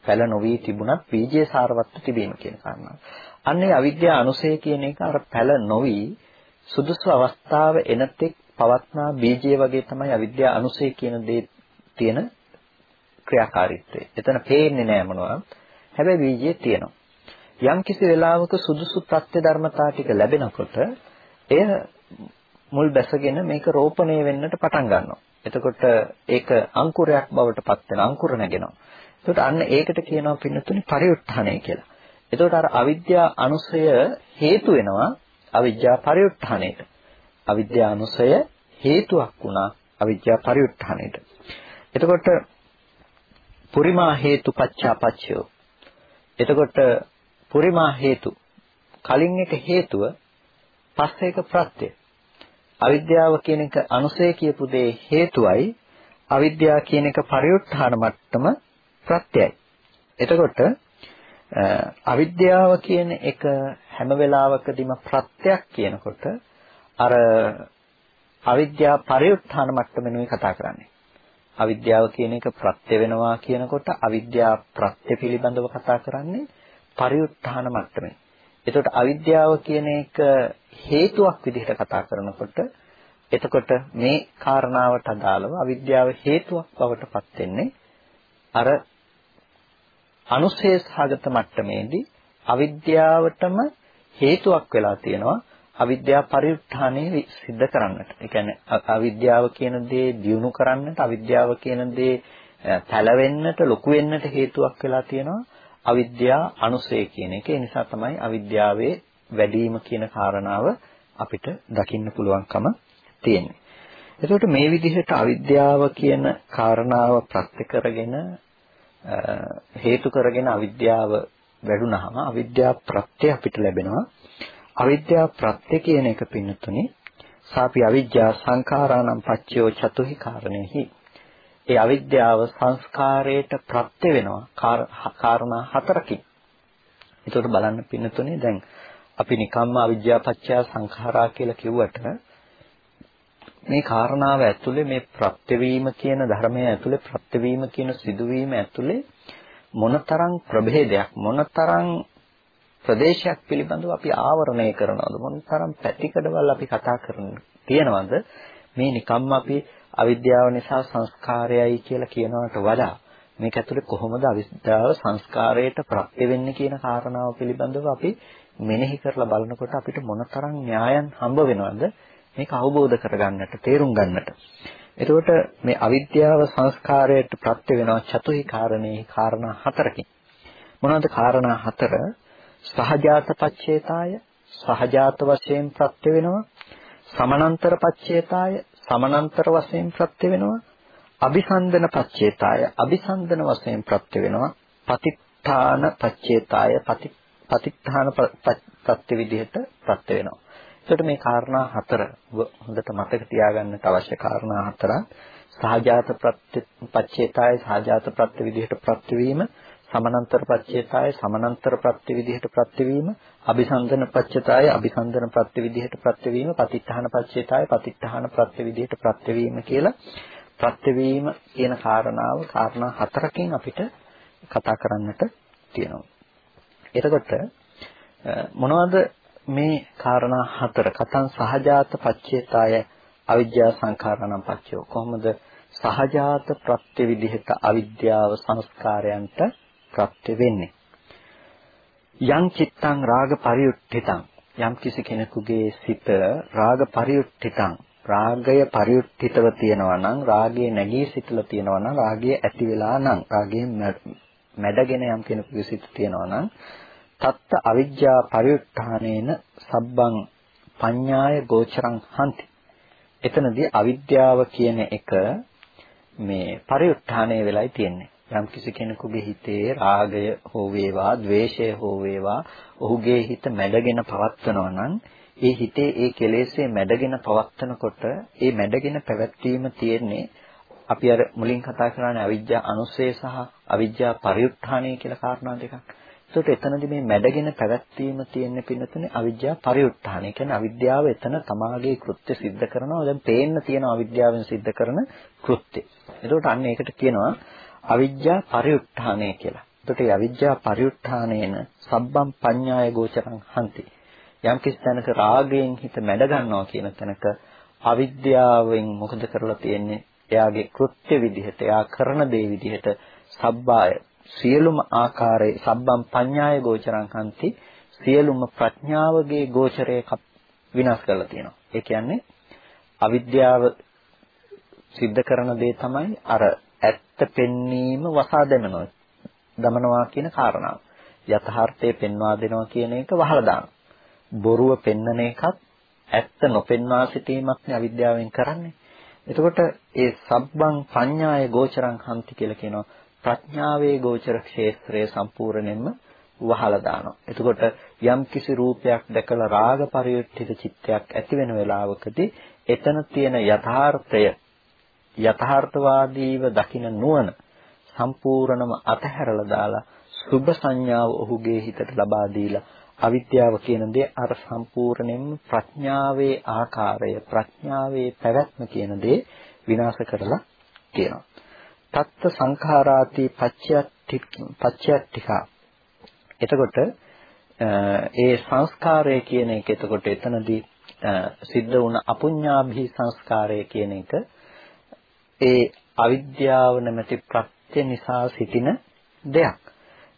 පැල නොවි තිබුණත් බීජය සාරවත්ව තිබීම කියන කාරණාව. අන්නේ අවිද්‍යා අනුසය කියන එක අර පැල නොවි සුදුසු අවස්ථාව එනතෙක් පවත්නා බීජය වගේ තමයි අවිද්‍යා අනුසය කියන දේ තියෙන ක්‍රියාකාරීත්වය. එතන පේන්නේ නෑ මොනවත්. හැබැයි බීජය තියෙනවා. යම් කිසි වෙලාවක සුදුසු ප්‍රත්‍ය ධර්මතා ටික ලැබෙනකොට එය මුල් බැසගෙන මේක රෝපණය වෙන්නට පටන් ගන්නවා. එතකොට ඒක අංකුරයක් බවට පත් වෙන අංකුර නැගෙනවා. එතකොට අන්න ඒකට කියනවා පින්නතුනි පරිඋත්ථානය කියලා. එතකොට අර අවිද්‍යා අනුසය හේතු වෙනවා අවිද්‍යා පරිඋත්ථානයට. අවිද්‍යා අනුසය හේතුවක් වුණා අවිද්‍යා පරිඋත්ථානයට. එතකොට පුරිමා හේතු පච්චාපච්චයෝ. එතකොට පුරිමා හේතු කලින් එක හේතුව පස්සේ එක ප්‍රත්‍ය. අවිද්‍යාව කියන එක අනුසය කියපු දේ හේතුවයි අවිද්‍යාව කියන එක පරිඋත්ථාන මට්ටම ප්‍රත්‍යයයි. එතකොට අවිද්‍යාව කියන එක හැම වෙලාවකදීම ප්‍රත්‍යක් කියනකොට අර අවිද්‍යාව පරිඋත්ථාන මට්ටමෙනුයි කතා කරන්නේ. අවිද්‍යාව කියන එක ප්‍රත්‍ය වෙනවා කියනකොට අවිද්‍යාව ප්‍රත්‍ය පිළිබඳව කතා කරන්නේ පරිඋත්ථාන මට්ටමේ. එතකොට අවිද්‍යාව කියන එක හේතුවක් විදිහට කතා කරනකොට එතකොට මේ කාරණාවට අදාළව අවිද්‍යාව හේතුවක් බවට පත් වෙන්නේ අර අනුශේෂාගත මට්ටමේදී අවිද්‍යාවටම හේතුවක් වෙලා තියෙනවා අවිද්‍යාව පරිඋත්ථානය සිද්ධ කරන්නට. ඒ කියන්නේ අවිද්‍යාව කියන දේ දියුණු කරන්නට, අවිද්‍යාව කියන දේ තැලවෙන්නට, ලොකු වෙන්නට හේතුවක් වෙලා තියෙනවා අවිද්‍යා අනුසය කියන එක. ඒ නිසා තමයි අවිද්‍යාවේ වැඩිම කියන කාරණාව අපිට දකින්න පුළුවන්කම තියෙන්නේ. එතකොට මේ විදිහට අවිද්‍යාව කියන කාරණාව ප්‍රත්‍ය කරගෙන හේතු කරගෙන අවිද්‍යාව වැඩුණාම අවිද්‍යා ප්‍රත්‍ය අපිට ලැබෙනවා. අවිද්‍යා ප්‍රත්‍ය කියන එක පින්නතුනේ සාපි අවිද්‍යා සංඛාරාණං පච්චයෝ චතුහි කාරණේහි ඒ අවිද්‍යාව සංස්කාරයට ප්‍රත්‍ය වෙනවා කාරණා හතරකින්. ඒකට බලන්න පින්නතුනේ දැන් අපි නිකම්ම අවිද්‍යාපච්චය සංඛාරා කියලා කිව්වට මේ කාරණාව ඇතුලේ මේ ප්‍රත්‍යවීම කියන ධර්මය ඇතුලේ ප්‍රත්‍යවීම කියන සිදුවීම ඇතුලේ මොනතරම් ප්‍රභේදයක් මොනතරම් ප්‍රදේශයක් පිළිබඳව අපි ආවරණය කරනවද මොනතරම් පැතිකඩවල් අපි කතා කරන තියනවද මේ නිකම්ම අපි අවිද්‍යාව නිසා සංස්කාරයයි කියලා කියනවට වඩා මේක ඇතුලේ කොහොමද අවිද්‍යාව සංස්කාරයට ප්‍රත්‍ය වෙන්නේ කියන කාරණාව පිළිබඳව අපි මෙනෙහි කරලා බලනකොට අපිට මොනතරම් න්‍යායන් හම්බ වෙනවද මේක අවබෝධ කරගන්නට තේරුම් ගන්නට. එතකොට මේ අවිද්‍යාව සංස්කාරයට ප්‍රත්‍ය වෙනවා චතුහි කාරණේ කාරණා හතරකින්. මොනවද කාරණා හතර? සහජාත පච්චේතාය සහජාත වශයෙන් ප්‍රත්‍ය වෙනවා. සමනන්තර පච්චේතාය සමනන්තර වශයෙන් ප්‍රත්‍ය වෙනවා. අபிසන්දන පච්චේතාය අபிසන්දන වශයෙන් ප්‍රත්‍ය වෙනවා. පතිත්ථාන පච්චේතාය පතිත්ථාන ප්‍රත්‍ය විදිහට ප්‍රත්‍ය වෙනවා. එතකොට මේ කාරණා හතර හොඳට මතක තියාගන්නට අවශ්‍ය කාරණා හතරක් සහජාත ප්‍රත්‍ය පච්චේතාය සහජාත ප්‍රත්‍ය විදිහට ප්‍රත්‍යවීම සමනන්තර පච්චේතාය සමනන්තර ප්‍රත්‍ය විදිහට ප්‍රත්‍යවීම අபிසන්දන පච්චේතාය අபிසන්දන ප්‍රත්‍ය විදිහට ප්‍රත්‍යවීම පතිත්හන පච්චේතාය පතිත්හන ප්‍රත්‍ය විදිහට ප්‍රත්‍යවීම කියලා. ප්‍රත්‍යවීම කියන කාරණාව කාරණා හතරකින් අපිට කතා කරන්නට තියෙනවා. එතකොට මොනවද මේ කාරණා හතර? කතං සහජාත පච්චේතාය අවිද්‍යා සංඛාරණම් පච්චයෝ. කොහොමද? සහජාත ප්‍රත්‍ය විදිහට අවිද්‍යාව සංස්කාරයන්ට ප්‍රත්‍ය වෙන්නේ යං චිත්තං රාග පරියුට්ඨිතං යම් කිසි කෙනෙකුගේ සිත රාග පරියුට්ඨිතං රාගය පරියුට්ඨිතව තියෙනවා නම් රාගයේ නැගී සිටලා තියෙනවා නම් රාගය ඇති වෙලා නම් රාගයෙන් මැඩගෙන යම් කෙනෙකුගේ සිත තියෙනවා නම් තත්ත අවිජ්ජා පරිඋත්ථානේන සබ්බං පඤ්ඤාය ගෝචරං හන්ති. එතනදී අවිද්‍යාව කියන එක මේ පරිඋත්ථානය වෙලයි තියෙන්නේ. යම්කිසි කෙනෙකුගේ හිතේ රාගය හෝ වේවා, ద్వේෂය හෝ වේවා, ඔහුගේ හිත මැඩගෙන පවත්නවා නම් ඒ හිතේ ඒ කෙලෙස්ේ මැඩගෙන පවත්නකොට ඒ මැඩගෙන පැවැත්වීම තියෙන්නේ අපි අර මුලින් කතා කරානේ අවිජ්ජා අනුස්සය සහ අවිජ්ජා පරිඋත්ථානය කියලා කාරණා දෙකක්. ඒකට එතනදී මේ මැඩගෙන පැවැත්වීම තියෙන පින්නතුනේ අවිජ්ජා පරිඋත්ථානය. කියන්නේ අවිද්‍යාව එතන තමාගේ කෘත්‍ය සිද්ධ කරනවා. දැන් පේන්න තියෙන අවිද්‍යාවෙන් සිද්ධ කරන කෘත්‍ය. ඒකට අන්න ඒකට කියනවා අවිද්‍යා පරිඋත්ථානය කියලා. එතකොට මේ අවිද්‍යා පරිඋත්ථානේන සබ්බම් පඤ්ඤාය ගෝචරං හන්ති. යම් කිසි තැනක රාගයෙන් හිත මැඩ ගන්නවා කියන තැනක අවිද්‍යාවෙන් මොකද කරලා තියෙන්නේ? එයාගේ කෘත්‍ය විදිහට, එයා කරන දේ විදිහට සබ්බාය සියලුම ආකාරයේ සබ්බම් පඤ්ඤාය ගෝචරං හන්ති සියලුම ප්‍රඥාවගේ ගෝචරය විනාශ කරලා තියෙනවා. ඒ කියන්නේ අවිද්‍යාව සිද්ධ කරන දේ තමයි අර ඇත්ත පෙන්වීම වසා දැමනවා. දමනවා කියන කාරණාව. යථාර්ථය පෙන්වා දෙනවා කියන එක වහලා දානවා. බොරුව පෙන්නන එකත් ඇත්ත නොපෙන්වා සිටීමක් නේ අවිද්‍යාවෙන් කරන්නේ. එතකොට ඒ සබ්බං පඤ්ඤාය ගෝචරං හන්ති කියලා කියනවා ප්‍රඥාවේ ගෝචර ක්ෂේත්‍රය සම්පූර්ණයෙන්ම වහලා දානවා. එතකොට යම් කිසි රූපයක් දැකලා රාග පරියුක්තික චිත්තයක් ඇති වෙන වෙලාවකදී එතන තියෙන යථාර්ථය යථාර්ථවාදීව දකින නුවණ සම්පූර්ණම අතහැරලා දාලා සුභ සංඥාව ඔහුගේ හිතට ලබා දීලා අවිද්‍යාව කියන දේ අර සම්පූර්ණයෙන්ම ප්‍රඥාවේ ආකාරය ප්‍රඥාවේ පැවැත්ම කියන දේ විනාශ කරලා තියෙනවා. තත්ත සංඛාරාති පච්චයත්තිකා එතකොට ඒ සංස්කාරය කියන එක එතකොට එතනදී සිද්ධ වුණ අපුඤ්ඤාභි සංස්කාරය කියන එක ඒ අවිද්‍යාව නැමැති ප්‍රත්‍ය නිසා සිටින දෙයක්.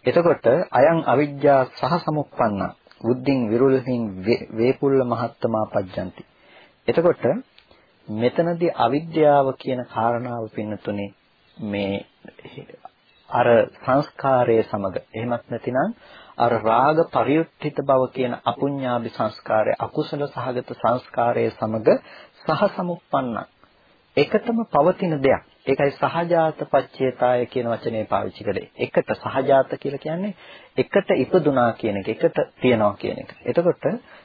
එතකොට අයං අවිද්‍යා සහ සමුප්පන්න බුද්ධින් විරුල්හින් වේපුල්ල මහත්තමා පජ්ජಂತಿ. එතකොට මෙතනදී අවිද්‍යාව කියන කාරණාව පින්නතුනේ මේ අර සංස්කාරයේ සමග එහෙමත් නැතිනම් අර රාග පරියුක්තිත බව කියන අපුඤ්ඤාභි සංස්කාරය අකුසල සහගත සංස්කාරයේ සමග සහසමුප්පන්න එකතම පවතින දෙයක්. ඒකයි සහජාත පච්චේතාය කියන වචනේ පාවිච්චි කළේ එකට සහජාත කියලා කියන්නේ එකට ඉපදුනා කියන එක එකට තියනවා කියන එක. එතකොට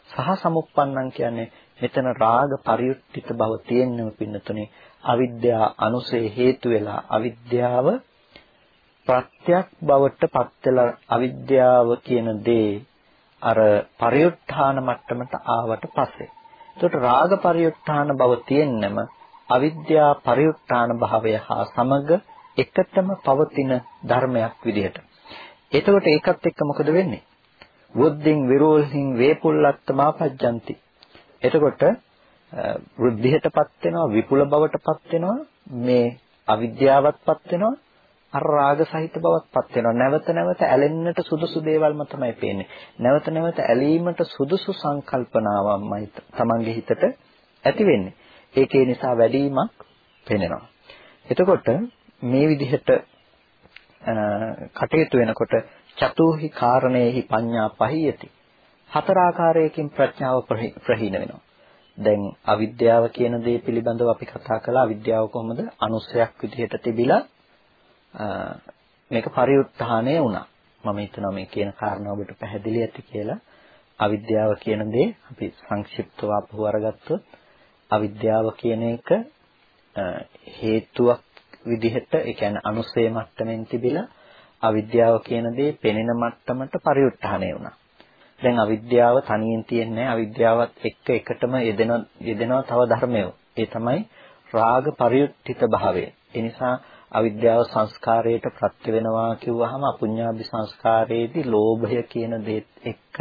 සහසමුප්පන්නන් කියන්නේ මෙතන රාග පරියුක්තිත බව තියෙන්නම පින්නතුනේ. අවිද්‍යා අනුසය හේතු වෙලා අවිද්‍යාව ප්‍රත්‍යක් බවට පත් වෙලා අවිද්‍යාව කියන දේ අර පරිඋත්ථාන මට්ටමට ආවට පස්සේ. එතකොට රාග පරිඋත්ථාන බව තියෙන්නම අවිද්‍යා පරිඋත්ථාන භාවය හා සමග එකටම පවතින ධර්මයක් විදිහට. එතකොට ඒකත් එක්ක මොකද වෙන්නේ? වුද්ධින් විරෝධින් වේපුල්ලත්ත මාපජ්ජಂತಿ. එතකොට වෘද්ධියටපත් වෙනවා විපුල බවටපත් වෙනවා මේ අවිද්‍යාවත්පත් වෙනවා අර රාග සහිත බවත්පත් වෙනවා නැවත නැවත ඇලෙන්නට සුදුසු දේවල්ම තමයි පේන්නේ නැවත නැවත ඇලීමට සුදුසු සංකල්පනාවක්මයි තමන්ගේ හිතට ඇති වෙන්නේ ඒකේ නිසා වැඩිමක් පේනවා එතකොට මේ විදිහට කටයුතු වෙනකොට චතුහි කාරණේහි පඤ්ඤා පහියති. හතර ආකාරයකින් ප්‍රඥාව ප්‍රහීන වෙනවා. දැන් අවිද්‍යාව කියන දේ පිළිබඳව අපි කතා කළා. අවිද්‍යාව කොහොමද? අනුස්සයක් විදිහට තිබිලා මේක පරිඋත්ථානය වුණා. මම හිතනවා මේ කියන කාරණා ඔබට පැහැදිලි ඇති කියලා. අවිද්‍යාව කියන දේ අපි සංක්ෂිප්තව අපහු අරගත්තොත් අවිද්‍යාව කියන එක හේතුවක් විදිහට ඒ කියන්නේ අනුසය මට්ටමින් තිබිලා අවිද්‍යාව කියන දේ පෙනෙන මට්ටමට පරිඋත්ථානය වුණා. දැන් අවිද්‍යාව තනියෙන් තියන්නේ අවිද්‍යාවත් එක්ක එකටම යෙදෙන යෙදෙනවා තව ධර්මයෝ. ඒ තමයි රාග පරියුක්තිත භාවය. ඒ නිසා අවිද්‍යාව සංස්කාරයට ප්‍රත්‍ය වෙනවා කිව්වහම අපුඤ්ඤාභි සංස්කාරයේදී ලෝභය කියන දේත් එක්ක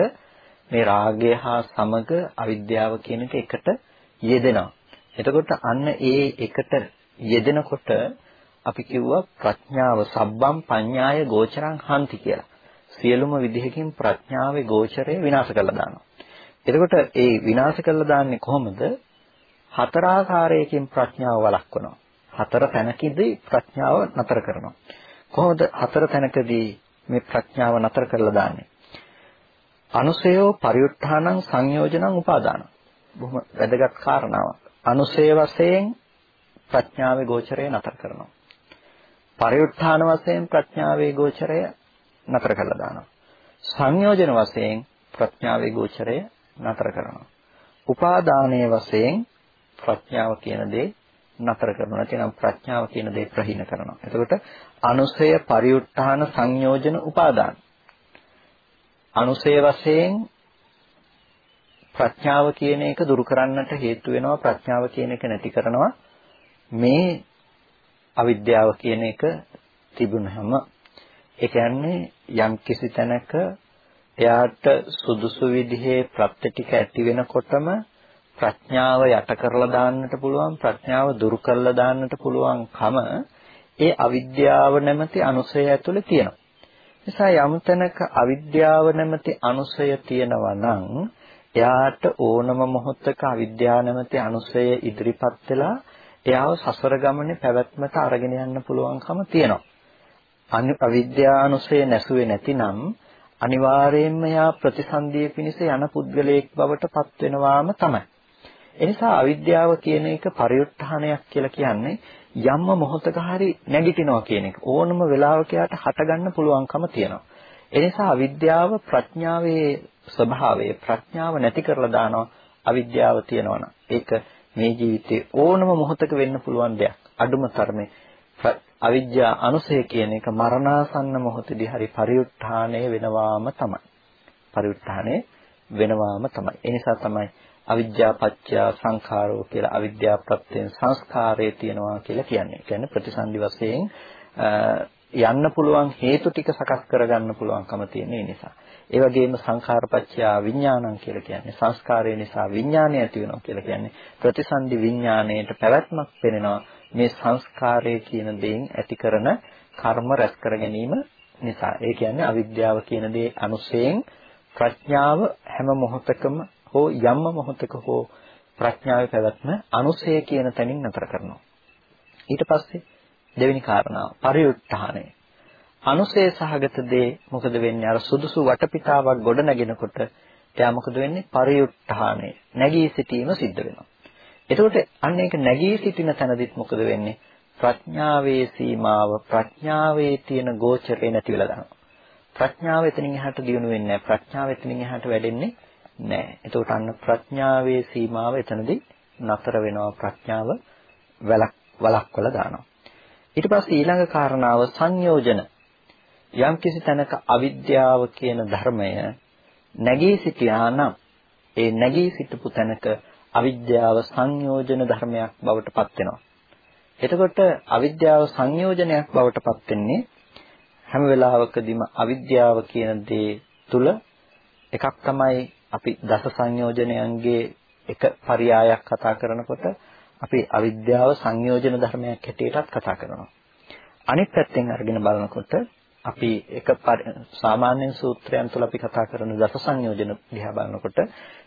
මේ රාගය හා සමග අවිද්‍යාව කියන එක එකට යෙදෙනවා. එතකොට අන්න ඒ එකට යෙදෙනකොට අපි කිව්වා ප්‍රඥාව සබ්බම් පඤ්ඤාය ගෝචරං හන්ති කියලා. සියලුම විදිහකින් ප්‍රඥාවේ ගෝචරය විනාශ කරලා දානවා. එතකොට ඒ විනාශ කරලා දාන්නේ කොහොමද? හතර ආකාරයකින් ප්‍රඥාව වළක්වනවා. හතර තැනකදී ප්‍රඥාව නතර කරනවා. කොහොමද හතර තැනකදී මේ ප්‍රඥාව නතර කරලා දාන්නේ? අනුසයෝ පරිඋත්ථානං සංයෝජනං උපාදාන. බොහොම වැදගත් කාරණාවක්. අනුසය වශයෙන් ප්‍රඥාවේ ගෝචරය නතර කරනවා. පරිඋත්ථාන වශයෙන් ප්‍රඥාවේ ගෝචරය නතර කරලා දානවා. සංයෝජන වශයෙන් ප්‍රඥාවේ ගෝචරය නතර කරනවා. උපාදානයේ වශයෙන් ප්‍රඥාව කියන දේ නතර කරනවා. නැත්නම් ප්‍රඥාව කියන දේ ප්‍රහීන කරනවා. එතකොට අනුසය පරිඋත්ථාන සංයෝජන උපාදාන. අනුසය වශයෙන් ප්‍රඥාව කියන එක දුරු කරන්නට හේතු වෙනවා ප්‍රඥාව කියන එක නැති කරනවා මේ අවිද්‍යාව කියන එක තිබුණහම ඒ කියන්නේ යම් කිසි තැනක එයාට සුදුසු විදිහේ ප්‍රත්‍ය ටික ඇති වෙනකොටම ප්‍රඥාව යට කරලා දාන්නට පුළුවන් ප්‍රඥාව දුරු කරලා දාන්නට පුළුවන්කම ඒ අවිද්‍යාව නැමැති අනුසය ඇතුලේ තියෙනවා. නිසා යම් තැනක අවිද්‍යාව නැමැති අනුසය තියෙනවා නම් එයාට ඕනම මොහොතක අවිද්‍යාව නැමැති අනුසය ඉදිරිපත් වෙලා එයාව සසර ගමනේ පැවැත්මට අරගෙන යන්න පුළුවන්කම තියෙනවා. අවිද්‍යානුසය නැසුවේ නැතිනම් අනිවාර්යයෙන්ම යා ප්‍රතිසන්දිය පිණිස යන පුද්ගලයෙක් බවට පත් වෙනවාම තමයි. එනිසා අවිද්‍යාව කියන එක පරිඋත්ථානයක් කියලා කියන්නේ යම්ම මොහොතක හරි නැගිටිනවා කියන එක. ඕනම වෙලාවක යාට හටගන්න පුළුවන්කම තියෙනවා. එනිසා අවිද්‍යාව ප්‍රඥාවේ ස්වභාවය ප්‍රඥාව නැති කරලා දානවා අවිද්‍යාව තියෙනවා ඒක මේ ජීවිතේ ඕනම මොහොතක වෙන්න පුළුවන් දෙයක්. අඩුම තරමේ අවිද්‍යා අනුසය කියන එක මරණාසන්න මොහොතදී හරි පරිඋත්ථානය වෙනවාම තමයි. පරිඋත්ථානය වෙනවාම තමයි. ඒ නිසා තමයි අවිද්‍යා පත්‍ය සංඛාරෝ කියලා අවිද්‍යා ප්‍රත්‍යයෙන් සංස්කාරයේ තියනවා කියලා කියන්නේ. කියන්නේ ප්‍රතිසන්දි වශයෙන් යන්න පුළුවන් හේතු ටික සකස් කරගන්න පුළුවන්කම තියෙන නිසා. ඒ වගේම සංඛාරපච්චය විඥානං කියලා කියන්නේ සංස්කාරය නිසා විඥානය ඇති වෙනවා කියලා කියන්නේ ප්‍රතිසන්දි විඥාණයට පැවැත්මක් වෙනවා මේ සංස්කාරය කියන දෙයින් ඇති කරන කර්ම රැස් කර ගැනීම නිසා. ඒ කියන්නේ අවිද්‍යාව කියන දේ අනුසයෙන් ප්‍රඥාව හැම මොහොතකම හෝ යම්ම මොහොතක හෝ ප්‍රඥාවේ පැවැත්ම අනුසය කියන තැනින් නතර කරනවා. ඊට පස්සේ දෙවෙනි කාරණාව පරිඋත්ථානය. අනුසය සහගත දේ මොකද වෙන්නේ? අර සුදුසු වටපිටාවක් ගොඩ නැගෙනකොට එයා මොකද වෙන්නේ? පරිඋත්ථානය. නැගී සිටීම සිද්ධ වෙනවා. එතකොට අන්න ඒක නැගී සිටින තැනදිත් මොකද වෙන්නේ? ප්‍රඥාවේ සීමාව ප්‍රඥාවේ තියෙන ගෝචරේ නැති වෙලා යනවා. ප්‍රඥාව එතනින් එහාට දියුණු වෙන්නේ නැහැ. ප්‍රඥාව එතනින් එහාට වැඩෙන්නේ නැහැ. එතකොට අන්න ප්‍රඥාවේ සීමාව එතනදී නතර වෙනවා. ප්‍රඥාව වැලක් වළක්වලා දානවා. ඊට පස්සේ ඊළඟ කාරණාව සංයෝජන. යම්කිසි තැනක අවිද්‍යාව කියන ධර්මය නැගී සිටියා නම් ඒ නැගී සිටපු තැනක අවිද්‍යාව සංයෝජන ධර්මයක් බවට පත් වෙනවා. එතකොට අවිද්‍යාව සංයෝජනයක් බවට පත් වෙන්නේ හැම වෙලාවකදීම අවිද්‍යාව කියන දේ තුල එකක් තමයි අපි දස සංයෝජනයන්ගේ එක පරයයක් කතා කරනකොට අපි අවිද්‍යාව සංයෝජන ධර්මයක් හැටියටත් කතා කරනවා. අනිත් පැත්තෙන් අරගෙන බලනකොට අපි එක සාමාන්‍ය සූත්‍රයන් තුළ අපි කතා කරන දස සංයෝජන දිහා බලනකොට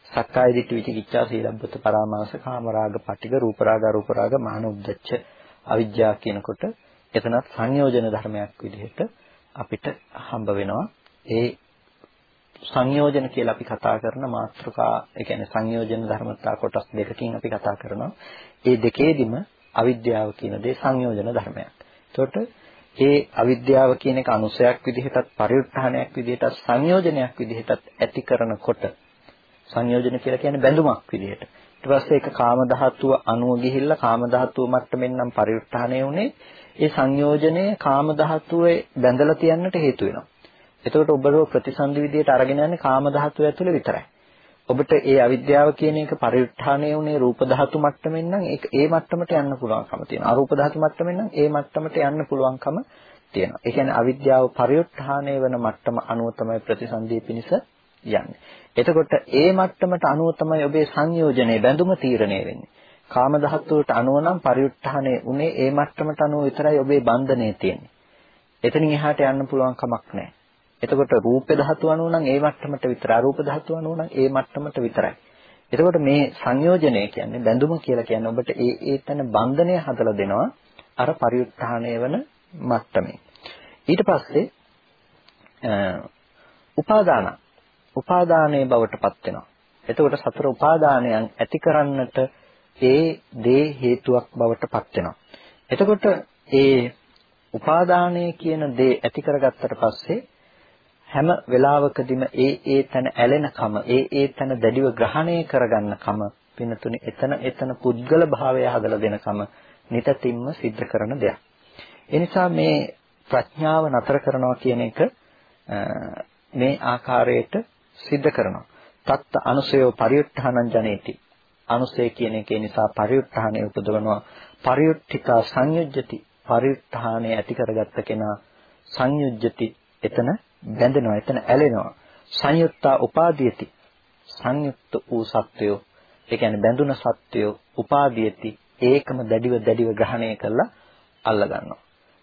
සක්කාය දිට්ඨි විචිකිච්ඡා සීලබ්බත පරාමාස කාමරාග පටිග රූපරාග අරූපරාග මාන උද්දච්ච අවිජ්ජා කියනකොට එතනත් සංයෝජන ධර්මයක් විදිහට අපිට හම්බ වෙනවා ඒ සංයෝජන කියලා අපි කතා කරන මාත්‍රකා ඒ කියන්නේ සංයෝජන ධර්මතා කොටස් දෙකකින් අපි කතා කරනවා ඒ දෙකේදිම අවිද්‍යාව කියන දේ සංයෝජන ධර්මයක්. එතකොට ඒ අවිද්‍යාව කියන එක අනුසයක් විදිහටත් පරිඋත්ථානයක් විදිහටත් සංයෝජනයක් විදිහටත් ඇති කරනකොට සංයෝජන කියලා කියන්නේ බැඳුමක් විදිහට. ඊට පස්සේ ඒක කාම ධාතුව අණුව ගිහිල්ලා කාම ධාතුව මට්ටමින් නම් පරිඋත්ථානය වුණේ ඒ සංයෝජනය කාම ධාතුවේ බැඳලා තියන්නට හේතු වෙනවා. එතකොට ඔබව ප්‍රතිසන්දි විදියට අරගෙන යන්නේ කාම ධාතුව ඇතුලේ විතරයි. ඔබට ඒ අවිද්‍යාව කියන එක පරිඋත්ථානය වුණේ රූප ධාතු මට්ටමින් නම් ඒක ඒ මට්ටමට යන්න පුළුවන්කම තියෙනවා. අරූප ධාතු මට්ටමින් නම් ඒ මට්ටමට යන්න පුළුවන්කම තියෙනවා. ඒ කියන්නේ අවිද්‍යාව පරිඋත්ථානය වෙන මට්ටම අනුව තමයි ප්‍රතිසන්දිය පිණිස යන්නේ. එතකොට ඒ මට්ටමට අනුව තමයි ඔබේ සංයෝජනේ බැඳුම තීරණය වෙන්නේ. කාම ධාතුවට අනුව නම් පරිඋත්ථානය උනේ ඒ මට්ටමට අනුව විතරයි ඔබේ බන්ධනය තියෙන්නේ. එතනින් එහාට යන්න පුළුවන් කමක් නැහැ. එතකොට රූප ධාතු අනුව නම් ඒ මට්ටමට විතරයි. අරූප ධාතු අනුව නම් ඒ මට්ටමට විතරයි. එතකොට මේ සංයෝජනය කියන්නේ බැඳුම කියලා කියන්නේ ඔබට ඒ ඒ තැන බන්ධනය හදලා දෙනවා අර පරිඋත්ථානය වෙන මට්ටමේ. ඊට පස්සේ උපාදාන උපාදානයේ බවට පත් වෙනවා. එතකොට සතර උපාදානයන් ඇති කරන්නට ඒ දේ හේතුවක් බවට පත් වෙනවා. එතකොට ඒ උපාදානය කියන දේ ඇති කරගත්තට පස්සේ හැම වෙලාවකදීම ඒ ඒ තන ඇලෙනකම ඒ ඒ තන දැඩිව ග්‍රහණය කරගන්නකම පිනතුනි එතන එතන පුද්ගල භාවය හදලා දෙනකම නිතින්ම සිද්ධ කරන දෙයක්. ඒ නිසා මේ ප්‍රඥාව නතර කරනවා කියන එක මේ ආකාරයට සිද්ධ කරනවා. තත්ත අනුසයෝ පරිඋත්ථානං ජනේති. අනුසය කියන එකේ නිසා පරිඋත්ථානය උපදවනවා. පරිඋත්ථිකා සංයුජ්ජති. පරිඋත්ථානය ඇති කරගත්ත කෙනා සංයුජ්ජති. එතන බැඳෙනවා එතන ඇලෙනවා. සංයුත්තා උපාදීයති. සංයුක්ත වූ සත්වයෝ ඒ කියන්නේ බැඳුන සත්වයෝ උපාදීයති. ඒකම දැඩිව දැඩිව ග්‍රහණය කරලා අල්ල ගන්නවා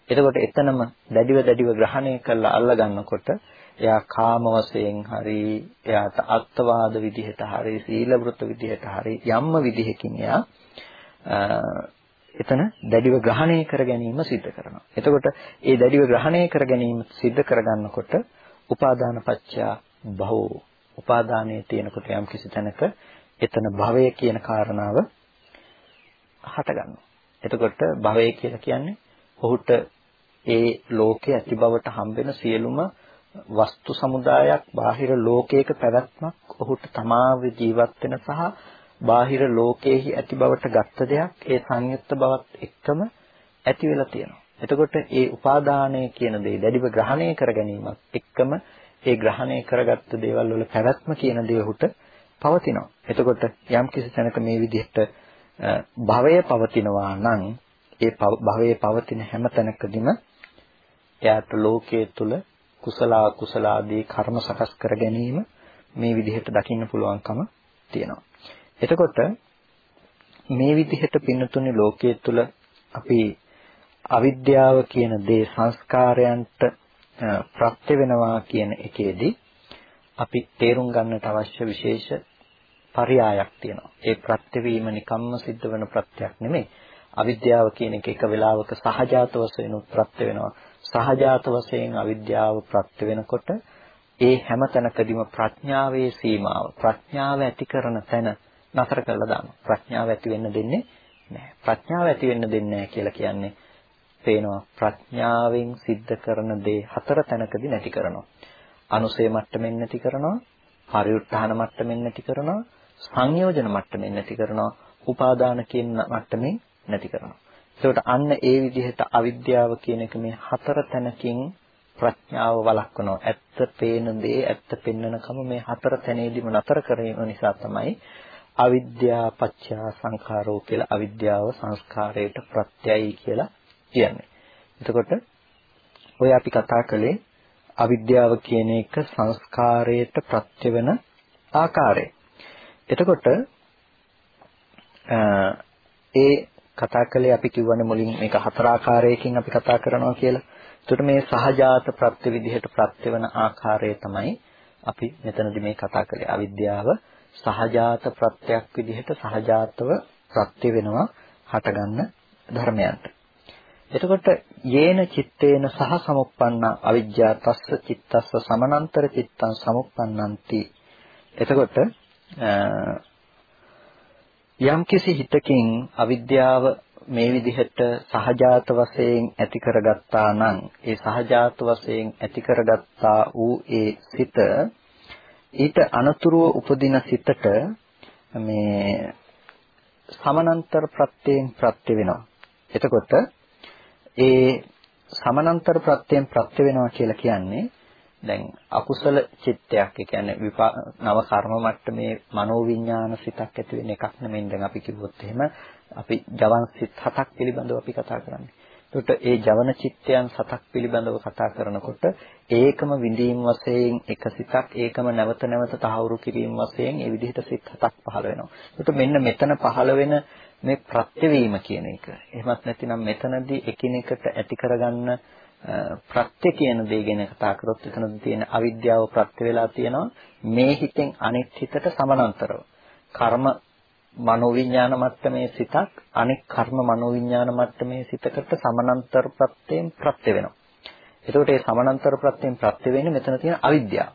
එතකොට එතනම දැඩිව දැඩිව ග්‍රහණය කරලා අල්ල ගන්නකොට එයා කාම වශයෙන් හරි එයාට අත්වාද විදිහට හරි සීල වෘත විදිහට හරි යම්ම විදිහකින් එයා එතන දැඩිව ග්‍රහණය කර ගැනීම සිද්ධ කරනවා. එතකොට ඒ දැඩිව ග්‍රහණය කර ගැනීම සිද්ධ කරගන්නකොට උපාදාන පත්‍යා භවෝ උපාදානයේ තියෙනකොට යම් කිසි තැනක එතන භවය කියන කාරණාව හටගන්නවා. එතකොට භවය කියලා කියන්නේ ඔහුට ඒ ලෝකයේ ඇති බවට හම්බෙන සියලුම වස්තු සමුදායක් බාහිර ලෝකයක පැවැත්මක් ඔහුට තමාව ජීවත් වෙන සහ බාහිර ලෝකයේහි ඇති බවට ගත්ත දෙයක් ඒ සංයුක්ත බවත් එක්කම ඇති වෙලා තියෙනවා. එතකොට ඒ උපාදානය කියන දේ දැඩිව ග්‍රහණය කර ගැනීමත් එක්කම ඒ ග්‍රහණය කරගත්ත දේවල් වල පැවැත්ම කියන දේ ඔහුට පවතිනවා. එතකොට යම් කිසි තැනක මේ විදිහට භවය පවතිනවා නම් ඒ භවයේ පවතින හැම තැනකදීම එයාට ලෝකයේ තුල කුසල අකුසල ආදී කර්ම සකස් කර ගැනීම මේ විදිහට දකින්න පුළුවන්කම තියෙනවා. එතකොට මේ විදිහට පින්නතුනේ ලෝකයේ තුල අපි අවිද්‍යාව කියන දේ සංස්කාරයන්ට ප්‍රත්‍ය වෙනවා කියන එකේදී අපි තේරුම් ගන්නට අවශ්‍ය විශේෂ පරයයක් තියෙනවා. ඒ ප්‍රත්‍ය වීම නිකම්ම සිද්ධ වෙන ප්‍රත්‍යක් නෙමෙයි. අවිද්‍යාව කියන එක එක වෙලාවක සහජාත වශයෙන් ප්‍රත්‍ය වෙනවා. සහජාත වශයෙන් අවිද්‍යාව ප්‍රත්‍ය වෙනකොට ඒ හැම තැනකදීම ප්‍රඥාවේ සීමාව ප්‍රඥාව ඇති කරන තැන නතර කරලා දානවා. ප්‍රඥාව ඇති වෙන්න දෙන්නේ නැහැ. ප්‍රඥාව ඇති වෙන්න දෙන්නේ නැහැ කියලා කියන්නේ පේනවා ප්‍රඥාවෙන් සිද්ධ කරන දේ හතර තැනකදී නැති කරනවා. අනුසය මට්ටමින් නැති කරනවා, පරිඋත්ථාන මට්ටමින් නැති කරනවා, සංයෝජන මට්ටමින් නැති කරනවා, උපාදාන කියන මට්ටමින් නැති කරනවා. ඒකට අන්න ඒ විදිහට අවිද්‍යාව කියන එක මේ හතර තැනකින් ප්‍රඥාව වළක්වනවා. ඇත්ත පේන දේ ඇත්ත පෙන්වනකම මේ හතර තැනේදීම නතර කරගෙන නිසා තමයි අවිද්‍යා පත්‍ය සංඛාරෝ කියලා අවිද්‍යාව සංස්කාරයට ප්‍රත්‍යයයි කියලා කියන්නේ. එතකොට ඔය අපි කතා කළේ අවිද්‍යාව කියන එක සංස්කාරයට ප්‍රත්‍ය වෙන ආකාරය. එතකොට ඒ කතා කළේ අපි කියවනේ මුලින් මේක හතර ආකාරයකින් අපි කතා කරනවා කියලා. එතකොට මේ සහජාත ප්‍රත්‍ය විදිහට ප්‍රත්‍ය වෙන ආකාරය තමයි අපි මෙතනදී මේ කතා කළේ. අවිද්‍යාව සහජාත ප්‍රත්‍යක් විදිහට සහජාතව ප්‍රත්‍ය වෙනවා හටගන්න ධර්මයන්ට. එතකොට යේන චිත්තේන සහ සමුප්පන්න අවිජ්ජා තස්ස චිත්තස්ස සමනන්තර චිත්තං සමුප්පන්නಂತಿ එතකොට යම්කිසි හිතකින් අවිද්‍යාව මේ විදිහට සහජාත වශයෙන් ඇති කරගත්තා නම් ඒ සහජාත වශයෙන් ඇති කරගත්තා වූ ඒ සිත ඊට අනතුරුව උපදින සිතට මේ සමනන්තර ප්‍රත්‍යයෙන් ප්‍රත්‍ය වෙනවා. එතකොට ඒ සමනන්තර ප්‍රත්‍යයෙන් ප්‍රත්‍ය වෙනවා කියලා කියන්නේ දැන් අකුසල චිත්තයක් ඒ කියන්නේ නව කර්ම මට්ටමේ මනෝවිඤ්ඤාණ සිතක් ඇති වෙන එකක් නෙමෙයි දැන් අපි කිව්වොත් එහෙම අපි ජවන් සිත් හතක් පිළිබඳව අපි කතා කරන්නේ. එතකොට ඒ ජවන චිත්තයන් සතක් පිළිබඳව කතා කරනකොට ඒකම විඳීම් වශයෙන් එක සිතක් ඒකම නැවත නැවත තහවුරු කිරීම වශයෙන් ඒ විදිහට සිත් හතක් පහළ වෙනවා. එතකොට මෙන්න මෙතන පහළ වෙන මේ ප්‍රත්‍යවීම කියන එක. එහෙමත් නැතිනම් මෙතනදී එකිනෙකට ඇති කරගන්න ප්‍රත්‍ය කියන දේ ගැන කතා කරොත් එතනදී තියෙන අවිද්‍යාව ප්‍රත්‍ය වෙලා තියෙනවා මේ හිතෙන් අනිත් හිතට සමානතරව. කර්ම මනෝවිඤ්ඤාණ මට්ටමේ සිතක් අනෙක් කර්ම මනෝවිඤ්ඤාණ මට්ටමේ සිතකට සමානතර ප්‍රත්‍යයෙන් ප්‍රත්‍ය වෙනවා. එතකොට මේ සමානතර ප්‍රත්‍යයෙන් ප්‍රත්‍ය වෙන්නේ මෙතන තියෙන අවිද්‍යාව.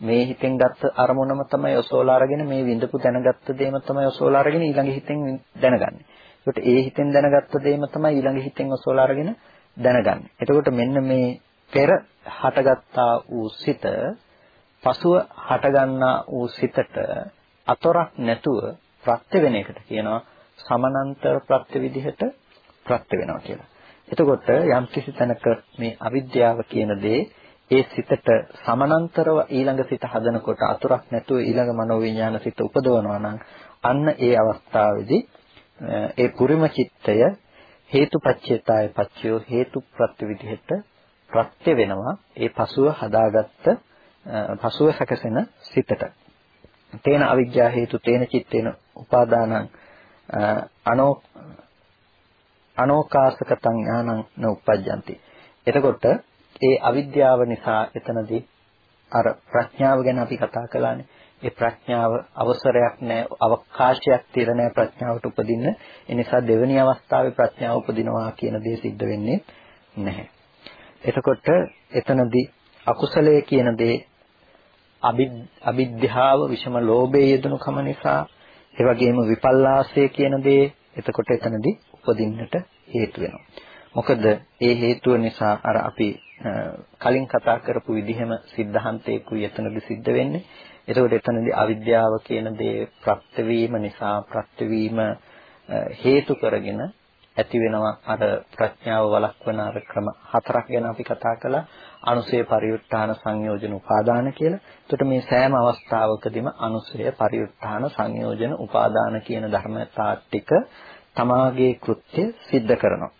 මේ හිතෙන් ගත්ත අරමුණම තමයි ඔසෝලා අරගෙන මේ විඳපු දැනගත්ත දේම තමයි ඔසෝලා අරගෙන ඊළඟ හිතෙන් දැනගන්නේ. ඒකට ඒ හිතෙන් දැනගත්ත දේම තමයි ඊළඟ හිතෙන් ඔසෝලා අරගෙන දැනගන්නේ. එතකොට මෙන්න මේ පෙර හටගත්තා වූ සිත පසුව හටගන්නා වූ සිතට අතොරක් නැතුව ප්‍රත්‍ය වෙන එකට කියනවා සමානන්තර ප්‍රත්‍ය විදිහට ප්‍රත්‍ය වෙනවා කියලා. එතකොට යම් කිසි තැනක මේ අවිද්‍යාව කියන දේ ඒ සිතට සමානන්තරව ඊළඟ සිත හදනකොට අතුරක් නැතුව ඊළඟ මනෝවිඤ්ඤාණ සිත උපදවනවා නම් අන්න ඒ අවස්ථාවේදී ඒ පුරිම චිත්තය හේතුපච්චේතාය පච්චයෝ හේතු ප්‍රත්‍ය විදිහට ප්‍රත්‍ය වෙනවා ඒ පසුව හදාගත්ත පසුව සැකසෙන සිතට තේන අවිජ්ජා හේතු තේන චිත්තේන උපාදානං අනෝ අනෝකාසකතං ඥානං න උපජ්ජಂತಿ එතකොට ඒ අවිද්‍යාව නිසා එතනදී අර ප්‍රඥාව ගැන අපි කතා කළානේ. ඒ ප්‍රඥාව අවසරයක් නැහැ, අවකාශයක් තිර නැහැ ප්‍රඥාවට උපදින්න. ඒ නිසා දෙවෙනි අවස්ථාවේ ප්‍රඥාව උපදිනවා කියන දේ සිද්ධ වෙන්නේ නැහැ. එතකොට එතනදී අකුසලයේ කියන දේ අවිද්‍යාව විෂම ලෝභයේ යෙදුණු කම නිසා ඒ වගේම විපල්ලාසය කියන දේ එතකොට එතනදී උපදින්නට හේතු වෙනවා. මොකද ඒ හේතුව නිසා අර අපි කලින් කතා කරපු විදිහම සිද්ධාන්තයකුයි එතනදී සිද්ධ වෙන්නේ. එතකොට එතනදී අවිද්‍යාව කියන දේ ප්‍රත්‍යවීම නිසා ප්‍රත්‍යවීම හේතු කරගෙන ඇති වෙනවා අර ප්‍රඥාව වළක්වන අර ක්‍රම හතරක් ගැන අපි කතා කළා. අනුසය පරිඋත්ථාන සංයෝජන උපාදාන කියලා. එතකොට මේ සෑම අවස්ථාවකදීම අනුසය පරිඋත්ථාන සංයෝජන උපාදාන කියන ධර්මතා ටික තමාගේ කෘත්‍ය સિદ્ધ කරනවා.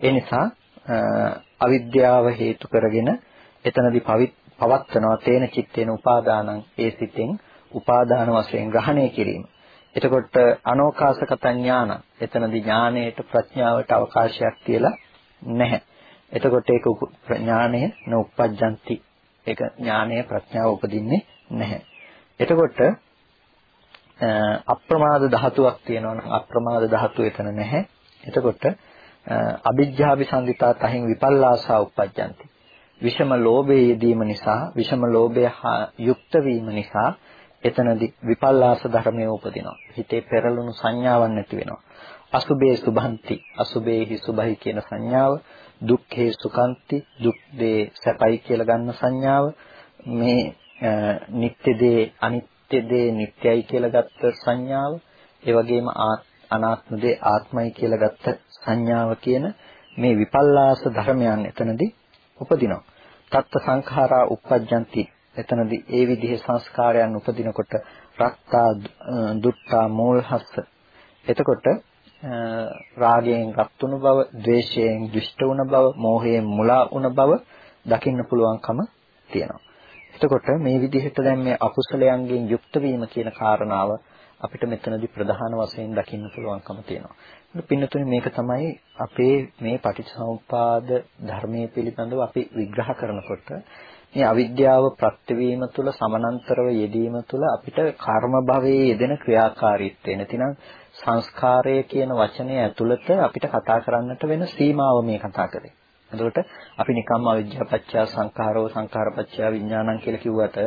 ඒ නිසා අවිද්‍යාව හේතු කරගෙන එතනදී පවත්වනවා තේන චිත්තේන උපාදානං ඒ සිතෙන් උපාදාන වශයෙන් ග්‍රහණය කිරීම. එතකොට අනෝකාසකත ඥාන එතනදී ඥානයට ප්‍රඥාවට අවකාශයක් කියලා නැහැ. එතකොට ඒක ඥාණය නෝපජ්ජಂತಿ. ඒක ඥාණය ප්‍රඥාව උපදින්නේ නැහැ. එතකොට අප්‍රමාද ධාතුවක් තියෙනවනම් අප්‍රමාද ධාතුව එතන නැහැ. එතකොට අභිජ්ජාවිසන්දිතා තහින් විපල්ලාසා උපජ්ජಂತಿ. විෂම ලෝභයේ යෙදීම නිසා, විෂම ලෝභය යුක්ත වීම නිසා එතනදී විපල්ලාස ධර්මයේ උපදිනවා. හිතේ පෙරළුණු සංඥාවක් නැති වෙනවා. අසුබේ සුභන්ති, අසුබේහි සුභයි කියන සංඥාව දුක්ඛේ සුඛන්ති දුක් දේ සැපයි කියලා ගන්න සංඥාව. මේ නිත්‍ය දේ අනිත්‍ය දේ නිට්ටයයි කියලා ගත්ත සංඥාව. ඒ වගේම අනාත්ම දේ ආත්මයි කියලා ගත්ත සංඥාව කියන මේ විපල්ලාස ධර්මයන් එතනදී උපදිනවා. තත්ත සංඛාරා uppajjanti එතනදී ඒ විදිහේ සංස්කාරයන් උපදිනකොට රක්තා දුට්ටා මූලහස්ස එතකොට රාගයෙන් රත් වුණු බව, ද්වේෂයෙන් දුෂ්ට වුණ බව, මෝහයෙන් මුලා වුණ බව දකින්න පුළුවන්කම තියෙනවා. එතකොට මේ විදිහට දැන් මේ අකුසලයන්ගෙන් යුක්ත වීම කියන කාරණාව අපිට මෙතනදී ප්‍රධාන වශයෙන් දකින්න පුළුවන්කම තියෙනවා. පින්නතුනේ මේක තමයි අපේ මේ පටිච්චසමුප්පාද ධර්මයේ පිළිබඳව අපි විග්‍රහ කරනකොට මේ අවිද්‍යාව ප්‍රත්‍යවීම තුළ සමානතරව යෙදීම තුළ අපිට කර්ම භවයේ යෙදෙන ක්‍රියාකාරීත්වය නැතිනම් සංස්කාරය කියන වචනය ඇතුළත අපිට කතා කරන්නට වෙන සීමාව මේ කතා කරේ. එතකොට අපි නිකම්ම අවිද්‍යාපච්චය සංඛාරෝ සංඛාරපච්චය විඥානං කියලා කිව්වට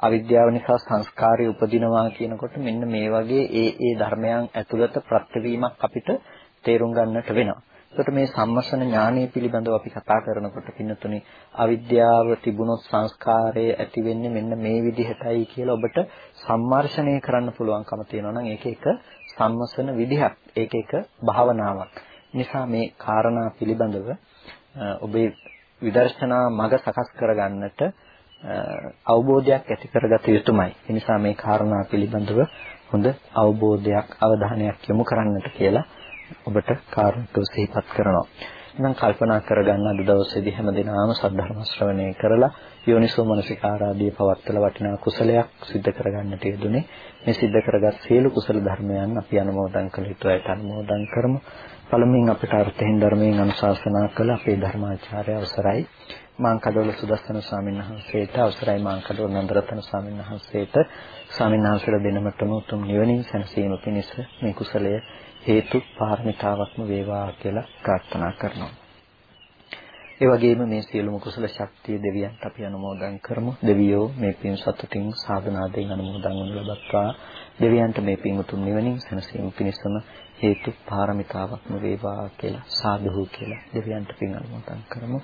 අවිද්‍යාව නිසා සංස්කාරය උපදිනවා කියනකොට මෙන්න මේ වගේ ඒ ඒ ධර්මයන් ඇතුළත ප්‍රත්‍යවීමක් අපිට තේරුම් ගන්නට වෙනවා. එතකොට මේ සම්මසන ඥානය පිළිබඳව අපි කතා කරනකොට පින්නතුනි අවිද්‍යාව තිබුණොත් සංස්කාරය ඇති වෙන්නේ මෙන්න මේ විදිහටයි කියලා ඔබට සම්මර්ෂණය කරන්න පුළුවන්කම තියෙනවා නම් ඒක එක සම්මසන විදිහක්. ඒක එක භාවනාවක්. නිසා මේ කාරණා පිළිබඳව ඔබේ විදර්ශනා මඟ සකස් කරගන්නට අවබෝධයක් ඇති කරගත යුතුමයි. ඒ නිසා මේ කාරණා පිළිබඳව හොඳ අවබෝධයක් අවධානයක් යොමු කරන්නට කියලා ඔබට කාරුණිකව සිහිපත් කරනවා. එහෙනම් කල්පනා කරගන්න අද දවසේදී හැමදෙනාම සද්ධර්ම ශ්‍රවණය කරලා යෝනිසෝ මනසිකාරාදී පවත්තල වටිනා කුසලයක් සිද්ධ කරගන්නට යෙදුනේ. මේ සිද්ධ කරගත් සියලු කුසල ධර්මයන් අපි අනුමෝදන් කළ යුතුයි අනුමෝදන් කරමු. පළමුවෙන් අපිට අර්ථයෙන් ධර්මයෙන් අනුශාසනා කළ අපේ ධර්මාචාර්ය අවසරයි මාංකඩවල සුදස්සන ස්වාමීන් වහන්සේට අවසරයි මාංකඩවල නන්දරතන ස්වාමීන් වහන්සේට ස්වාමීන් වහන්සේලා දෙනමතම උතුම් නිවනින් සැනසීම පිණිස මේ කුසලය හේතු පාරමිතාවක්ම වේවා කියලා ප්‍රාර්ථනා කරනවා. ඒ වගේම මේ සියලුම කුසල ශක්තිය දෙවියන්ට අපි අනුමෝදන් කරමු. දෙවියෝ මේ පින් සතුටින් සාධනාවෙන් අනුමෝදන් වනු ලබත්වා. දෙවියන්ට මේ පින් උතුම් නිවනින් සැනසීම පිණිසම හේතු පාරමිතාවක්ම වේවා කියලා සාදුහු කියලා දෙවියන්ට පින් අනුමෝදන් කරමු.